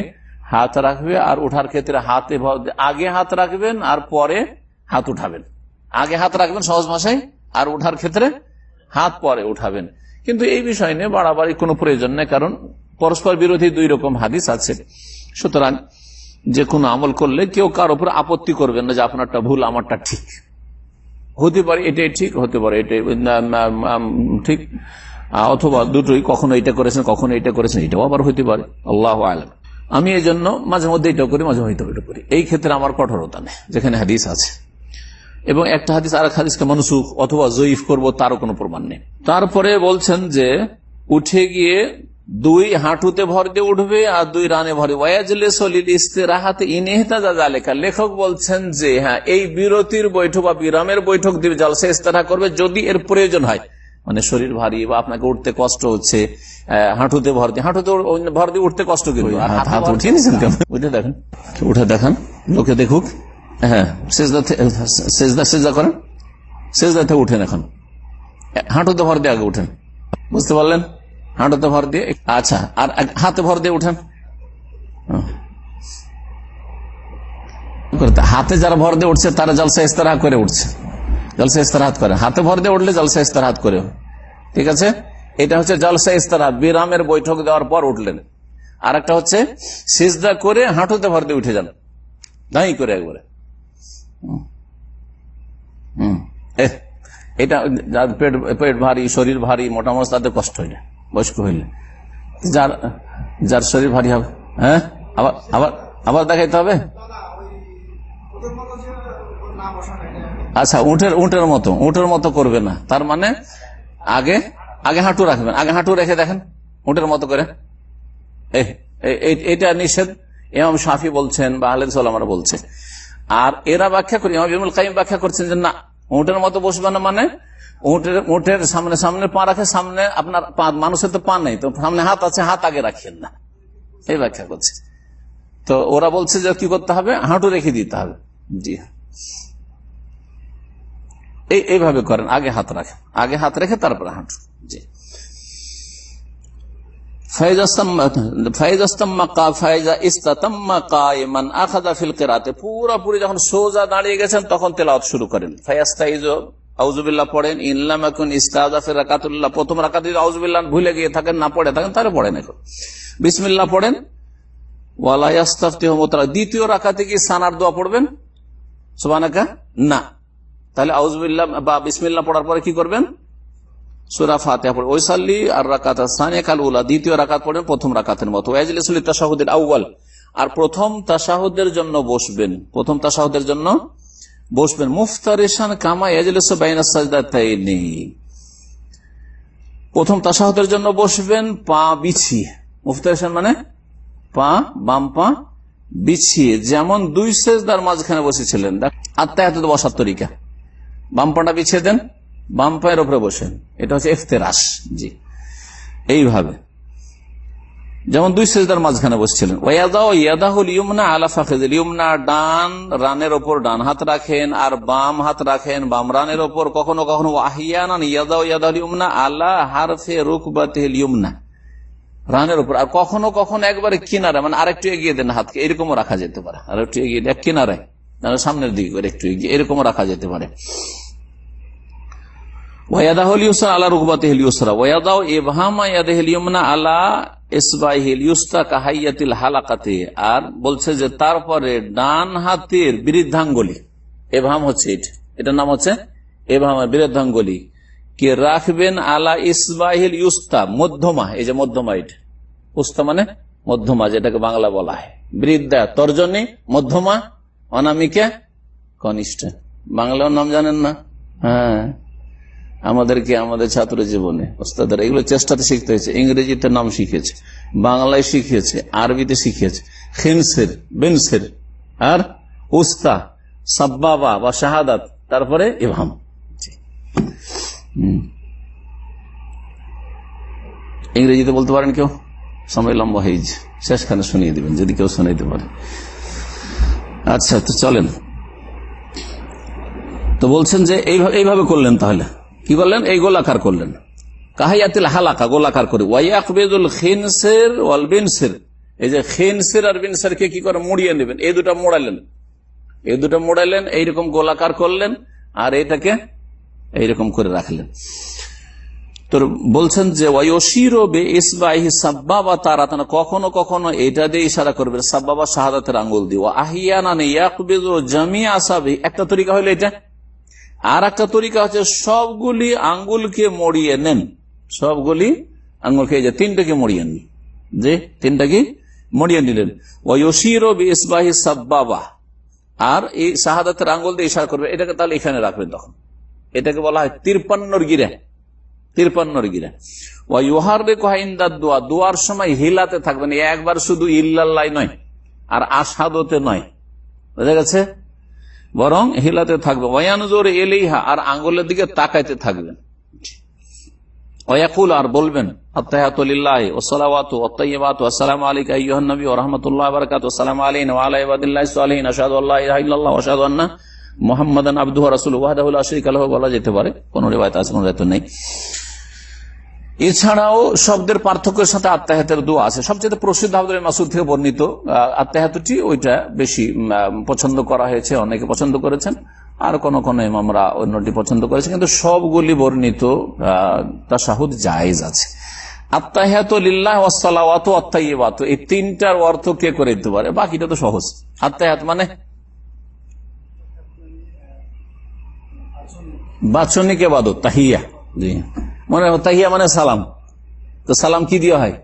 হাত রাখবে আর উঠার ক্ষেত্রে হাতে আগে হাত রাখবেন আর পরে হাত উঠাবেন। আগে হাত রাখবেন সহজ মাসাই আর উঠার ক্ষেত্রে হাত পরে উঠাবেন। কিন্তু এই বিষয় নিয়ে বাড়াবাড়ি কোনো প্রয়োজন নেই, কারণ পরস্পর বিরোধী দুই রকম হাদিস আছে। সুতরাং যে কোনো আমল করলে কেউ কার উপর আপত্তি করবেন না যে আপনারটা ভুল, আমারটা ঠিক। হতে পারে এটাই ঠিক, হতে পারে এটাই ঠিক। অথবা দুটোই কখনো এটা করেছেন, কখনো এটা করেছেন, এটাও আবার হতে পারে। আল্লাহ আলম। আমি এই জন্য মাঝে মধ্যে এটাও করি, মাঝে মধ্যে এটা করি। এই ক্ষেত্রে আমার কঠোরতা নেই, যেখানে হাদিস আছে। এবং একটা হাদিস আর এক হাদিসকে মনসুখ অথবা জয়ীফ করব, তারও কোনো প্রমাণ নেই। তারপরে বলছেন যে, উঠে গিয়ে দুই হাঁটুতে ভর দিয়ে উঠবে আর দুই রানে ভরে। ওয়াজলে সলিল ইস্তেরাহাতে ইনেহতাজা জালেখা লেখক বলছেন যে হ্যাঁ এই বিরতির বৈঠক বা বিরামের বৈঠক দিবে জলসা ইস্তেরা করবে যদি এর প্রয়োজন হয়। মানে শরীর ভারী বা আপনাকে উঠতে কষ্ট হচ্ছে হাঁটুতে ভর দিয়ে হাঁটুতে ভর দিয়ে উঠতে কষ্ট কিন্তু আর হাত হাত উঠিয়ে নিয়েছেন কেন? উঠে দেখেন। উঠে দেখান। লোকে দেখুক। হ্যাঁ সেজদা করেন। উঠেন এখন। হাঁটুতে ভর দিয়ে আগে উঠেন। বুঝতে পারলেন? হাঁটুতে ভর দিয়ে আচ্ছা আর হাতে ভর দিয়ে উঠেন। হাতে যারা ভর দিয়ে উঠছে, তারা জলসা ইস্তারা করে উঠছে। জলসা ইস্তারাহাত করে। হাতে ভর দিয়ে উঠলে জলসা ইস্তারাহাত করে ঠিক আছে? এটা হচ্ছে জলসা ইস্তারা বিরামের বৈঠক দেওয়ার পর উঠলেন। আর একটা হচ্ছে সিজদা করে হাঁটুতে ভর দিয়ে উঠে যান। দাঁই করে একবারে। এটা পেট পেট ভারী, শরীর ভারী, মোটা মোটা তাদের কষ্ট হইলে বয়স্ক হইলে। যার যার শরীর ভারী হবে হ্যাঁ? আবার আবার আবার দেখাইতে হবে? আচ্ছা উঠের উঠের মতো উঠের মতো করবে না। তার মানে আগে আগে হাঁটু রাখবেন, আগে হাঁটু রেখে দেখেন উঠের মতো করে। এটা নিষেধ এমাম শাফি বলছেন বা আহলেদ সালামারা বলছে আর এরা ব্যাখ্যা করি, ইমাম কাইম ব্যাখ্যা করছেন যে না, উটের মতো বসবে না মানে উটের উটের সামনে সামনে পা রাখে, সামনে আপনার পা, মানুষের তো পা নেই, তো সামনে হাত আছে, হাত আগে রাখেন না। এই ব্যাখ্যা করছে। তো ওরা বলছে যে কি করতে হবে? হাঁটু রেখে দিতে হবে। জি। এই, এইভাবে করেন, আগে হাত রাখেন। আগে হাত রেখে তারপরে হাঁটু। জি। পুরোপুরি যখন সোজা দাঁড়িয়ে গেছেন, তখন তেলাওয়াত শুরু করেন। ফায়াস্তাইজ আউজুবিল্লাহ পড়েন, ইনলাম এখন ইস্তাজাফের রাকাতুল্লাহ। প্রথম রাকাত যদি আউজুবিল্লাহ ভুলে গিয়ে থাকেন, না পড়ে থাকেন, তাহলে পড়েন এখন। বিসমিল্লাহ পড়েন দ্বিতীয় রাকাতে কি সানার দোয়া পড়বেন? সুবানাকা না। তাহলে আউজবিল্লাহ বা বিসমিল্লাহ পড়ার পরে কি করবেন? সুরা পড়ে ওইসাল্লি আর রাকাত সানিয়া কাল দ্বিতীয় রাকাত পড়েন প্রথম রাকাতের মতো। ওয়াজলিসুল তাশাহুদের আউয়াল। আর প্রথম তাশাহুদের জন্য বসবেন। প্রথম তাশাহুদের জন্য বসবেন মুফতারিশান কামা ইয়াজলিসু বাইনা সাজদাতাইনি। প্রথম তাসাহতের জন্য বসবেন, পা বিছিয়ে। মুফতারিশান মানে পা, বাম পা বিছিয়ে। যেমন দুই সেজদার মাঝখানে বসেছিলেন আত্মায়াত বসার তরিকা। বাম পাটা বিছিয়ে দেন, বাম পায়ের উপরে বসেন। এটা হচ্ছে এফতেরাস জি। এইভাবে। যেমন দুই সেজদার মাঝখানে বসছিলেন। ডান রানের ওপর ডান হাত রাখেন আর বাম হাত রাখেন বাম রানের ওপর। কখনো কখনো ওয়াহিয়ানান ইয়াদাও ইউমনা আলা হারফে রুকবাতিল রানের উপর আর কখনো কখনো একবারে কিনারে মানে আরেকটু এগিয়ে দেন হাতকে। এরকমও রাখা যেতে পারে। আর একটু এগিয়ে দেন, কিনারে। সামনের দিকে একটু এগিয়ে, এরকমও রাখা যেতে পারে। আলা রুকবাতে হেলিউসরা ওয়াদাও এভামা ইয়াদে হেলিয়মনা আলা ইসবাই হেলিউস্তা কাহাইয়াতিল হালাকাতে, আর বলছে যে তারপরে ডান হাতের বৃদ্ধাঙ্গলি এভাম হচ্ছে এটা। এটার নাম হচ্ছে এভাম বৃদ্ধাঙ্গলি কে রাখবেন আলা ইসবাহিল ইউস্তা, মধ্যমা, এই যে মধ্যমা এটা। উস্তা মানে মধ্যমা, যেটাকে বাংলা বলা হয়। বৃদ্ধা তর্জনী, মধ্যমা, অনামিকা, কনিষ্ঠ। বাংলার নাম জানেন না? হ্যাঁ। আমাদেরকে আমাদের ছাত্র জীবনে। ওস্তাদের এগুলো চেষ্টাতে শিখতে হয়েছে। ইংরেজিতে নাম শিখেছে বাংলায় শিখিয়েছে আরবিতে শিখিয়েছে। খিনসের বেনসের আর উস্তা সাব্বাবা বা শাহাদাত তারপরে ইভাম ইংরেজিতে বলতে পারেন কেউ? সময় লম্বা হয়ে শেষখানে শুনিয়ে দিবেন যদি কেউ শোনাইতে পারে। আচ্ছা তো চলেন। তো বলছেন যে এইভাবে করলেন তাহলে? কি বললেন? এই গোলাকার করলেন। কাহাইয়াতিল হালাকা, গোলাকার করে। ওয়াইয়াকবেদুল খিনসের ওয়াল বিনসের। এই যে খিনসের আর বিনসের কে করে মুড়িয়ে নেবেন? এই দুটা মোড়ালেন। এই দুটা মোড়াইলেন এইরকম গোলাকার করলেন, আর এটাকে এইরকম করে রাখলেন। তোর বলছেন যে কখনো কখনো এটা দিয়ে ইশারা করবে সাব্বাবা শাহাদাতের আঙ্গুল দিয়ে। আহিয়ানা একটা তরিকা হইল এটা আর একটা তরিকা হচ্ছে সবগুলি আঙ্গুলকে মরিয়ে নেন। সবগুলি আঙ্গুলকে যে তিনটাকে মরিয়ে নেন যে তিনটাকে মরিয়ে নিলেন। ওয়সির ইসবাহি আর এই শাহাদাতের আঙ্গুল দিয়ে ইশার করবে এটাকে তাহলে এখানে রাখবেন তখন। এটাকে বলা হয় তিরপান্নর গিরা। তিরপান্নর গিরা। ওয়া ইউহার রে কোহাইন্দার দোয়া। দোয়ার সময় হিলাতে থাকবেন। একবার শুধু ইল্লাল্লাহ নয়, আর আসাদতে নয়। বুঝা গেছে? বরং হিলাতে থাকবে। ওয়ানুজোর এলেইহা আর আঙ্গুলের দিকে তাকাইতে থাকবেন। ওয়াকুল আর বলবেন আসসালামু আলাইকা আইয়ুহান নবী বলা যেতে পারে। কোন রিওয়ায়াত আছে নেই। এছাড়াও শব্দের পার্থক্যের সাথে আত্মাহাতের দোয়া আছে। সবচেয়ে প্রসিদ্ধ আব্দুল মাসুদ থেকে বর্ণিত আত্মাহাতটি ওইটা বেশি পছন্দ করা হয়েছে, অনেকে পছন্দ করেছেন। আর কোন কোন ইমামরা অন্যটি পছন্দ করেছে। কিন্তু সবগুলি বর্ণিত তাসাহুদ জায়েজ আছে। আত্মাহাত লিল্লাহ ওয়াসালাওয়াত আত্মাইবাত এই তিনটার অর্থ কে করে দিতে পারে? বাকিটা তো সহজ। আত্মাহাত মানে? বাচনিক এবাদত তাহিয়া। জি। মনে তাহিয়া মানে সালাম। তো সালাম কি দিয়ে হয়?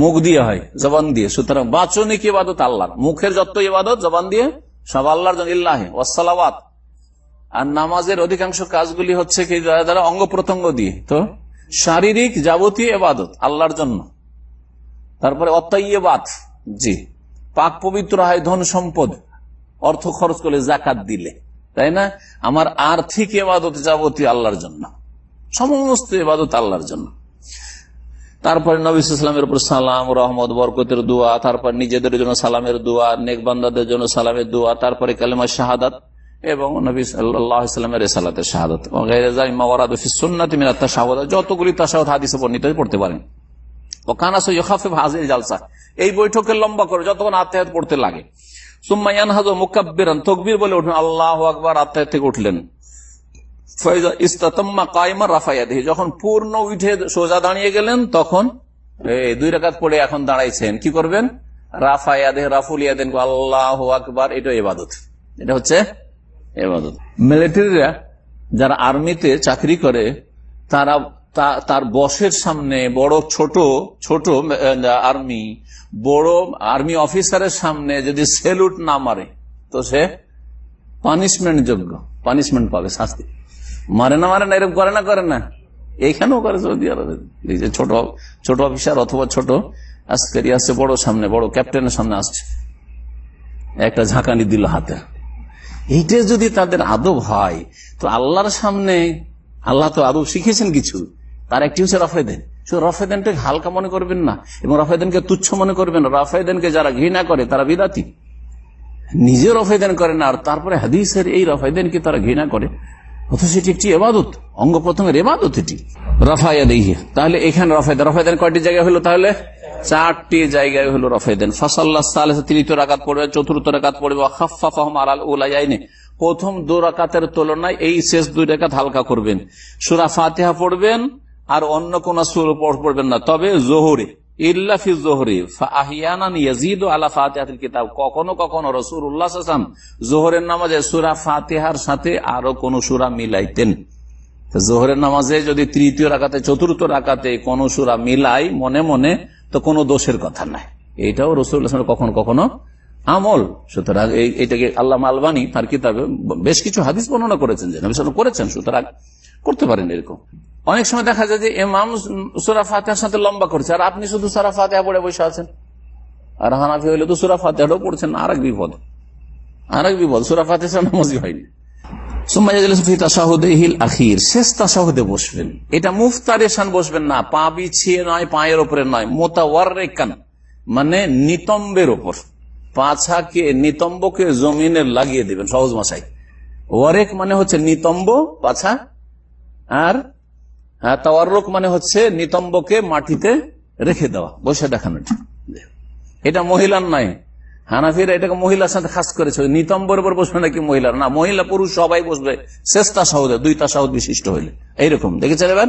মুখ দিয়ে হয়, জবান দিয়ে। সুতরাং বাচনিক ইবাদত আল্লাহ মুখের যত ইবাদত, জবান দিয়ে, সব আল্লাহর ইল্লাহে ওয়াসালাওয়াত আর নামাজের অধিকাংশ কাজগুলি হচ্ছে কি, যারা অঙ্গ প্রত্যঙ্গ দিয়ে। তো শারীরিক যাবতীয় এবাদত আল্লাহর জন্য। তারপরে অত্যাইবাদ জি। পাক পবিত্র হয় ধন সম্পদ, অর্থ খরচ করলে জাকাত দিলে। তাই না? আমার আর্থিক এবাদত যাবতীয় আল্লাহর জন্য। সমস্ত এবাদত আল্লাহর জন্য। তারপরে নবীলামের উপর সালাম, রহমত, বরকতের দোয়া, তারপর নিজেদের জন্য সালামের দোয়া, নেকবান্দাদের জন্য সালামের দোয়া, তারপরে কালেমা শাহাদাত এবং নবী সাল্লামের রেসালাতের শাহাদত। যতগুলি তাসাহত হাদিসে বর্ণিত পড়তে পারেন। ও কানাসে হাজির জালসা, এই বৈঠকে লম্বা করে যতক্ষণ আত্মায়াত পড়তে লাগে। সুম্মাইয়ান হাজ মুকাব্বিরান, তকবির বলে উঠলেন আল্লাহ আকবর আত্মায়াত থেকে উঠলেন। যখন পূর্ণ উঠে সোজা দাঁড়িয়ে গেলেন, তখন দুই রেখাত পড়ে এখন দাঁড়াইছেন। কি করবেন? রাফায়াদে রাফুল ইয়াদেন আল্লাহ আকবর এটা এবাদত এটা হচ্ছে এবাদত মিলিটারিরা যারা আর্মিতে চাকরি করে, তারা তার বসের সামনে বড় ছোট ছোট আর্মি, বড় আর্মি অফিসারের সামনে যদি সেলুট না মারে, তো সে পানিশমেন্ট যোগ্য পানিশমেন্ট পাবে শাস্তি। মারে না মারে না, এরকম করে না করে না। এইখানেও করে সৌদি আরবে। ছোট ছোট অফিসার অথবা ছোট আজকারি আসছে বড় সামনে, বড় ক্যাপ্টেনের সামনে আসছে। একটা ঝাঁকানি দিল হাতে। এইটা যদি তাদের আদব হয়, তো আল্লাহর সামনে আল্লাহ তো আদব শিখেছেন কিছু। তার একটি হচ্ছে রফেদেন। শুধু রফেদেনটাকে হালকা মনে করবেন না, এবং রফেদেনকে তুচ্ছ মনে করবেন রফেদেনকে যারা ঘৃণা করে, তারা বিদাতি। নিজে রফেদেন করে না, আর তারপরে হাদিসের এই রফেদেনকে তারা ঘৃণা করে। অথচ এটি একটি এবাদত। অঙ্গ প্রথমের এবাদত এটি। রফাইয়া দেখি তাহলে এখানে রফায়দান রফায়দান কয়টি জায়গায় হলো তাহলে? চারটি জায়গায় হলো রফায়দান ফসাল্লাহ তৃতীয় রাকাত পড়বে, চতুর্থ রাকাত পড়বে খাফাফাহম আলাল উলাইনে প্রথম দু রাকাতের তুলনায় এই শেষ দুই রেখাত হালকা করবেন। সুরা ফাতেহা পড়বেন আর অন্য কোন সুর পড়বেন না। তবে জোহরে ইল্লাফি জোহরে আহিয়ানান ইয়াজিদ আলা ফাতেহাতিল কিতাব। কখনো কখনো রসুল উল্লাহ জোহরের নামাজে সুরা ফাতেহার সাথে আরও কোন সুরা মিলাইতেন। জোহরের নামাজে যদি তৃতীয় রাখাতে চতুর্থ রাখাতে কোন সুরা মিলাই মনে মনে, তো কোনো দোষের কথা নাই। এইটাও রসুল কখনো কখনো আমল। সুতরাং এইটাকে আল্লাহ আলবানি তার কিতাবে বেশ কিছু হাদিস বর্ণনা করেছেন যে করেছেন, সুতরাং করতে পারেন এরকম। অনেক সময় দেখা যায় যে এমাম সুরা ফাতেহার সাথে লম্বা করছে, আর আপনি শুধু সুরা ফাতেহা পড়ে বসে আছেন। আর হানাফি হইলে তো সুরা ফাতেহাটাও পড়ছেন, আর এক বিপদ। আর এক বিপদ, সুরা ফাতেহা নামাজই হয়নি। বসবেন। এটা বসবেন না, পা নয় ওপরে নয় মানে নিতম্বের ওপর পাছাকে নিতম্বকে লাগিয়ে দেবেন, সহজ মাসাই ওয়ারেক মানে হচ্ছে নিতম্ব, পাছা, আর তাওয়ারক মানে হচ্ছে নিতম্বকে মাটিতে রেখে দেওয়া, বসে দেখানো এটা। মহিলার নয় হানাফিরা এটাকে মহিলার সাথে খাস করেছে। নিতম্বর উপর বসবে নাকি মহিলার? না, মহিলা, পুরুষ সবাই বসবে। শেষটা সাহুদে দুইটা সাহুদ বিশিষ্ট হইলে। এইরকম। দেখেছেন এবার?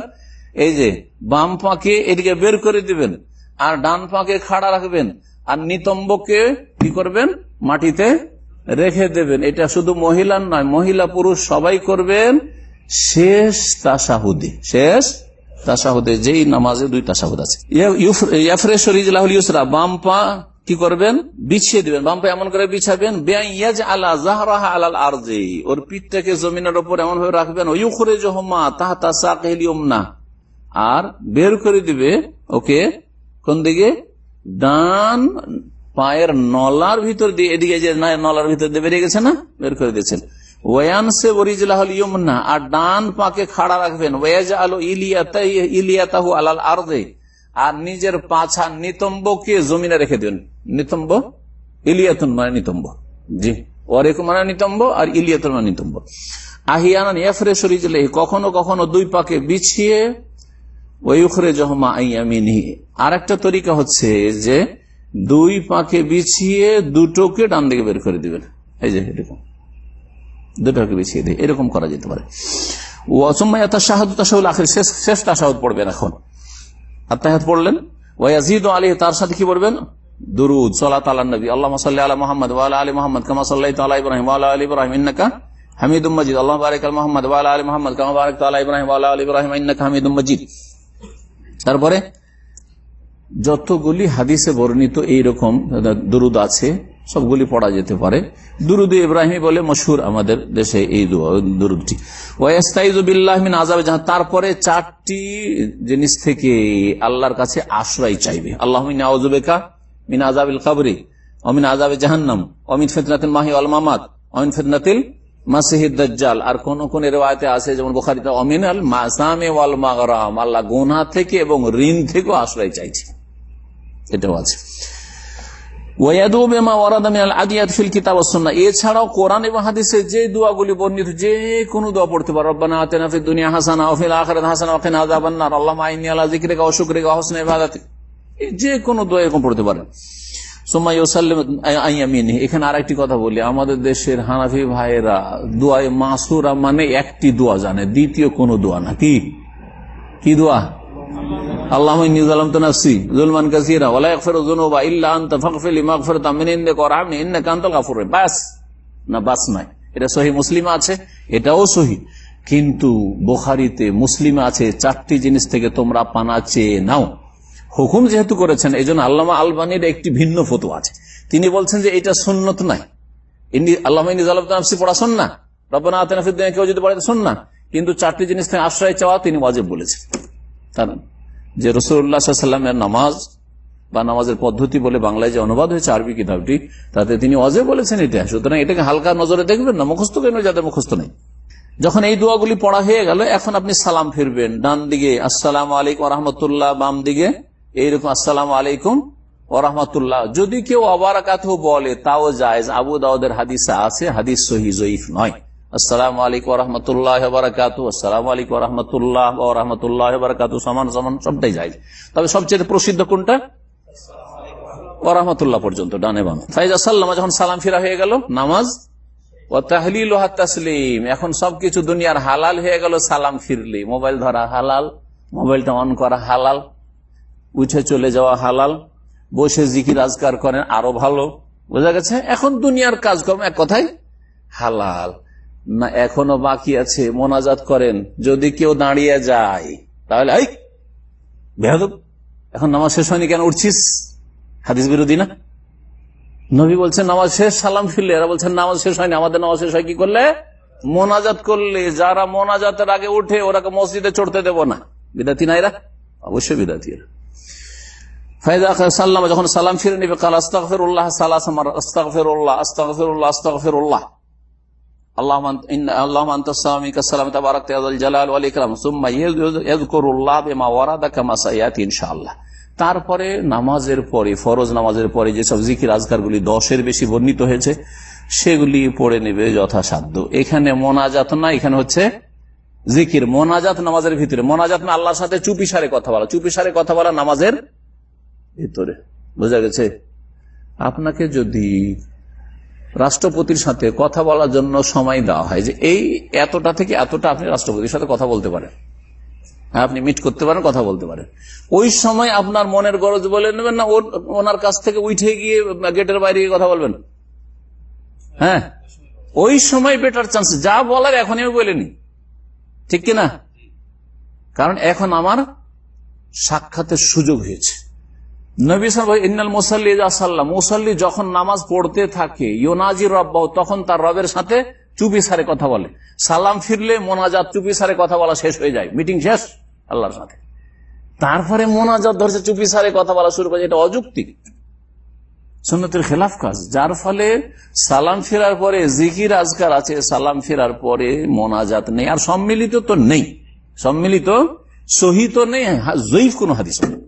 এই যে, বাম পাকে এদিকে বের করে দিবেন, আর ডান পাকে খাড়া রাখবেন, আর নিতম্বকে কি করবেন? মাটিতে রেখে দেবেন। এটা শুধু মহিলার নয়, মহিলা, পুরুষ সবাই করবেন। শেষ তাসাহুদে শেষ তাসাহুদে, যেই নামাজে দুই তাসাহুদ আছে। ইউসরা, বাম পা কি করবেন? বিছিয়ে দিবেন। বাম পা এমন করে বিছাবেন আলা জাহরাহা আলাল ওর পিঠটাকে জমিনের ওপর এমন ভাবে রাখবেন ওয়ুখরে জহমা তাহতা সাকিলিয়মনা আর বের করে দিবে, ওকে, কোন দিকে? ডান পায়ের নলার ভিতর দিয়ে, এদিকে যে নলার ভিতর দিয়ে বেরিয়ে গেছে না, বের করে দিয়েছেন। ওয়ানসে বরিজলাহল ইয়মনা আর ডান পাকে খাড়া রাখবেন। ওয়াজ আলো ইলিয়াতাহু আলাল আরদে, আর নিজের পাছা নিতম্বকে জমিনে রেখে দেবেন নিতম্ব? ইলিয়াতুন মানে নিতম্ব। জি। ওরেক মানে নিতম্ব, আর ইলিয়াতুন মানে নিতম্ব। আহিয়ান ইয়াফরে শরীজলে কখনো কখনো দুই পাকে বিছিয়ে ওয়ুখরে জহমা আইয়ামিনহি আর একটা তরিকা হচ্ছে যে, দুই পাকে বিছিয়ে দুটোকে ডান দিকে বের করে দিবেন। এই যে, এরকম। দুটোকে বিছিয়ে দিয়ে এরকম করা যেতে পারে। শেষ তাসাহুদ পড়বেন এখন। আত্মাহাত পড়লেন। ওয়াজিদ আলী তার সাথে কি পড়বেন? দুরুদ, সালাত আল্লাহ নবী। আল্লাহ সাল্লাহ আলা মোহাম্মদ ওয়ালা আলী মোহাম্মদ কামা সাল্লাহ তালা ইব্রাহিম ওয়ালা আলী ইব্রাহিম ইন্নাকা হামিদুম মজিদ। আল্লাহ বারিক আল মোহাম্মদ ওয়ালা আলী মোহাম্মদ কামা বারিক তালা ইব্রাহিম ওয়ালা আলী ইব্রাহিম ইন্নাকা হামিদুম মজিদ। তারপরে যতগুলি হাদিসে বর্ণিত এইরকম দুরুদ আছে সবগুলি পড়া যেতে পারে। দুরুদ ইব্রাহিম বলে মশহুর আমাদের দেশে এই দুরুদটি। ওয়াস্তাইজুবিল্লাহমিন আজাবে জাহান, তারপরে চারটি জিনিস থেকে আল্লাহর কাছে আশ্রয় চাইবে। আল্লাহ আউজুবেকা মিন আজাবিল কাবরি অমিন আজাবে জাহান্নাম অমিন ফেতনাতিল মাহি আল মামাদ অমিন ফেতনাতিল মাসিহিদ দাজ্জাল। আর কোন কোন রেওয়ায়তে আছে, যেমন বুখারিতে অমিন আল মাসামে ওয়াল মাগরাম। আল্লাহ গুনাহ থেকে এবং ঋণ থেকেও আশ্রয় চাইছে। এটাও আছে। এছাড়াও কোরআন এবং হাদিসে যে দোয়াগুলি বর্ণিত, যে কোনো দোয়া পড়তে পারো। রব্বানা দুনিয়া আখিরাত যে কোনো দোয়া এরকম পড়তে পারেন। এখানে আর একটি কথা বলি। আমাদের দেশের হানাফি ভাইয়েরা দোয়ায় মাসুরা মানে একটি দোয়া জানে, দ্বিতীয় কোনো দোয়া না। কি? কি দোয়া? আল্লাহ এটাও কিন্তু চারটি জিনিস থেকে তোমরা পানা চেয়ে নাও। হুকুম যেহেতু করেছেন এই জন্য আল্লামা আলবানির একটি ভিন্ন ফটো আছে। তিনি বলছেন যে এটা সুন্নত নাই। আল্লাহ পড়া শোন না আতেনাফিদ্দিন কেউ যদি পড়ে শোন না কিন্তু চারটি জিনিস থেকে আশ্রয় চাওয়া তিনি ওয়াজেব বলেছেন। তার যে রসুল্লাহামের নামাজ বা নামাজের পদ্ধতি বলে বাংলায় যে অনুবাদ হয়েছে আরবি কিতাবটি, তাতে তিনি অজে বলেছেন এটা সুতরাং এটাকে হালকা নজরে দেখবেন না, মুখস্থ কেন যাদের মুখস্থ নেই। যখন এই দোয়াগুলি পড়া হয়ে গেল, এখন আপনি সালাম ফিরবেন, ডান দিকে আসসালাম আলাইকুম রহমতুল্লাহ, বাম দিকে এইরকম আসসালাম আলাইকুম রহমতুল্লাহ। যদি কেউ অবারাকাত বলে, তাও যায় আবু দাউদের হাদিসা আছে, হাদিস সহি, জয়ীফ নয়। আসসালাম আলাইকুম রহমতুল্লাহ বারাকাত আসসালাম আলাইকুম রহমতুল্লাহ রহমতুল্লাহ বারাকাত সমান সমান সবটাই যায় তবে সবচেয়ে প্রসিদ্ধ কোনটা? রহমতুল্লাহ পর্যন্ত, ডানে বাম। ফাইজ আসাল্লামা যখন সালাম ফিরা হয়ে গেল, নামাজ ও তাহলিল তাসলিম, এখন সবকিছু দুনিয়ার হালাল হয়ে গেল, সালাম ফিরলি। মোবাইল ধরা হালাল, মোবাইলটা অন করা হালাল, উঠে চলে যাওয়া হালাল, বসে জিকির আজকার করেন আরও ভালো। বোঝা গেছে? এখন দুনিয়ার কাজকর্ম এক কথাই হালাল। এখনও বাকি আছে, মোনাজাত করেন। যদি কেউ দাঁড়িয়ে যায়, তাহলে, এই এখন নামাজ শেষ হয়নি কেন? উঠছিস? হাদিস বিরোধী না? নবী বলছেন, নামাজ শেষ, সালাম ফিরলে। এরা বলছেন, নামাজ শেষ হয়নি, আমাদের নামাজ শেষ হয় কি করলে? মোনাজাত করলে। যারা মোনাজাতের আগে উঠে, ওরাকে মসজিদে চড়তে দেব না। বিদাতি না এরা? অবশ্যই বিদাতি এরা। যখন সালাম ফিরে নিবে, কাল আস্তাগফির উল্লাহ সালাস আস্তাগফির উল্লাহ আস্তাগফির উল্লাহ আস্তাগফির উল্লাহ তারপরে নামাজের পরে, ফরজ নামাজের পরে যেসব জিকির আজকার গুলি দশের বেশি বর্ণিত হয়েছে, সেগুলি পড়ে নেবে যথাসাধ্য। এখানে মোনাজাত না, এখানে হচ্ছে জিকির। মোনাজাত নামাজের ভিতরে। মোনাজাত না, আল্লাহর সাথে চুপি সারে কথা বলা। চুপি সারে কথা বলা নামাজের ভিতরে। বোঝা গেছে? আপনাকে যদি রাষ্ট্রপতির সাথে কথা বলার জন্য সময় দেওয়া হয় যে এই এতটা থেকে এতটা আপনি রাষ্ট্রপতির সাথে কথা বলতে পারেন। আপনি মিট করতে পারেন, কথা বলতে পারেন। ওই সময় আপনার মনের গরজ বলে নেবেন না ওনার কাছ থেকে উঠে গিয়ে গেটের বাইরে গিয়ে কথা বলবেন। হ্যাঁ ওই সময় বেটার চান্স যা বলার এখন আমি বলিনি। ঠিক কিনা? কারণ এখন আমার সাক্ষাতের সুযোগ হয়েছে। মুসাল্লি যখন নামাজ পড়তে থাকে ইয়োনাজির রব্বাহ, তখন তার রবের সাথে চুপি সারে কথা বলে। সালাম ফিরলে মোনাজাত, চুপি সারে কথা বলা শেষ হয়ে যায়। মিটিং শেষ, আল্লাহর সাথে। তারপরে মোনাজাত ধরছে, চুপি সারে কথা বলা শুরু করেছে এটা অযুক্তিক। সুন্নতের খেলাফ কাজ। যার ফলে সালাম ফেরার পরে, জিকির আজকার আছে, সালাম ফেরার পরে মোনাজাত নেই। আর সম্মিলিত তো নেই। সম্মিলিত সহি তো নেই জয়ীফ কোন হাদিস নেই।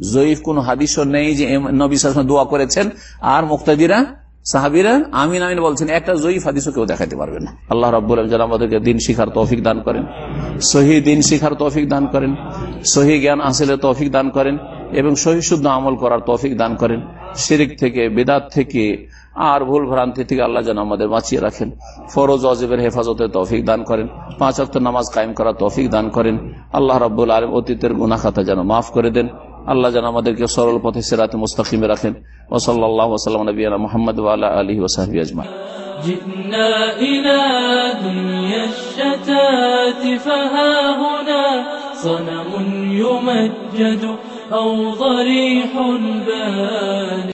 জয়ীফ কোন হাদিসও নেই যে নবী সালাম দোয়া করেছেন। আর মুক্তাদিরা, সাহাবিরা, আমিন আমিন বলছেন, একটা জয়ীফ হাদিসও কেউ দেখাতে পারবে না। আল্লাহ রব্বুল যেন আমাদেরকে দিন শিখার তৌফিক দান করেন। সহি দিন শিখার তৌফিক দান করেন। সহি জ্ঞান হাসিলের তৌফিক দান করেন এবং সহি শুদ্ধ আমল করার তৌফিক দান করেন। শিরিক থেকে, বেদাত থেকে, আর ভুল ভ্রান্তি থেকে আল্লাহ যেন আমাদের বাঁচিয়ে রাখেন। ফরোজ, অজেবের হেফাজতে তৌফিক দান করেন। পাঁচ অক্ট নামাজ কায়েম করার তৌফিক দান করেন। আল্লাহ রব্বুল আলম অতীতের গুনা খাতা যেন মাফ করে দেন। আল্লাহ যেন আমাদেরকে সরল পথে সেরাতে মুস্তাকিমে রাখেন ওসল্লাহ ওসালাম নবীনা মোহাম্মদ আলী ওসাহাবি আজমা جئنا إلى دنيا الشتات فها هنا صنم يمجد أو ضريح بال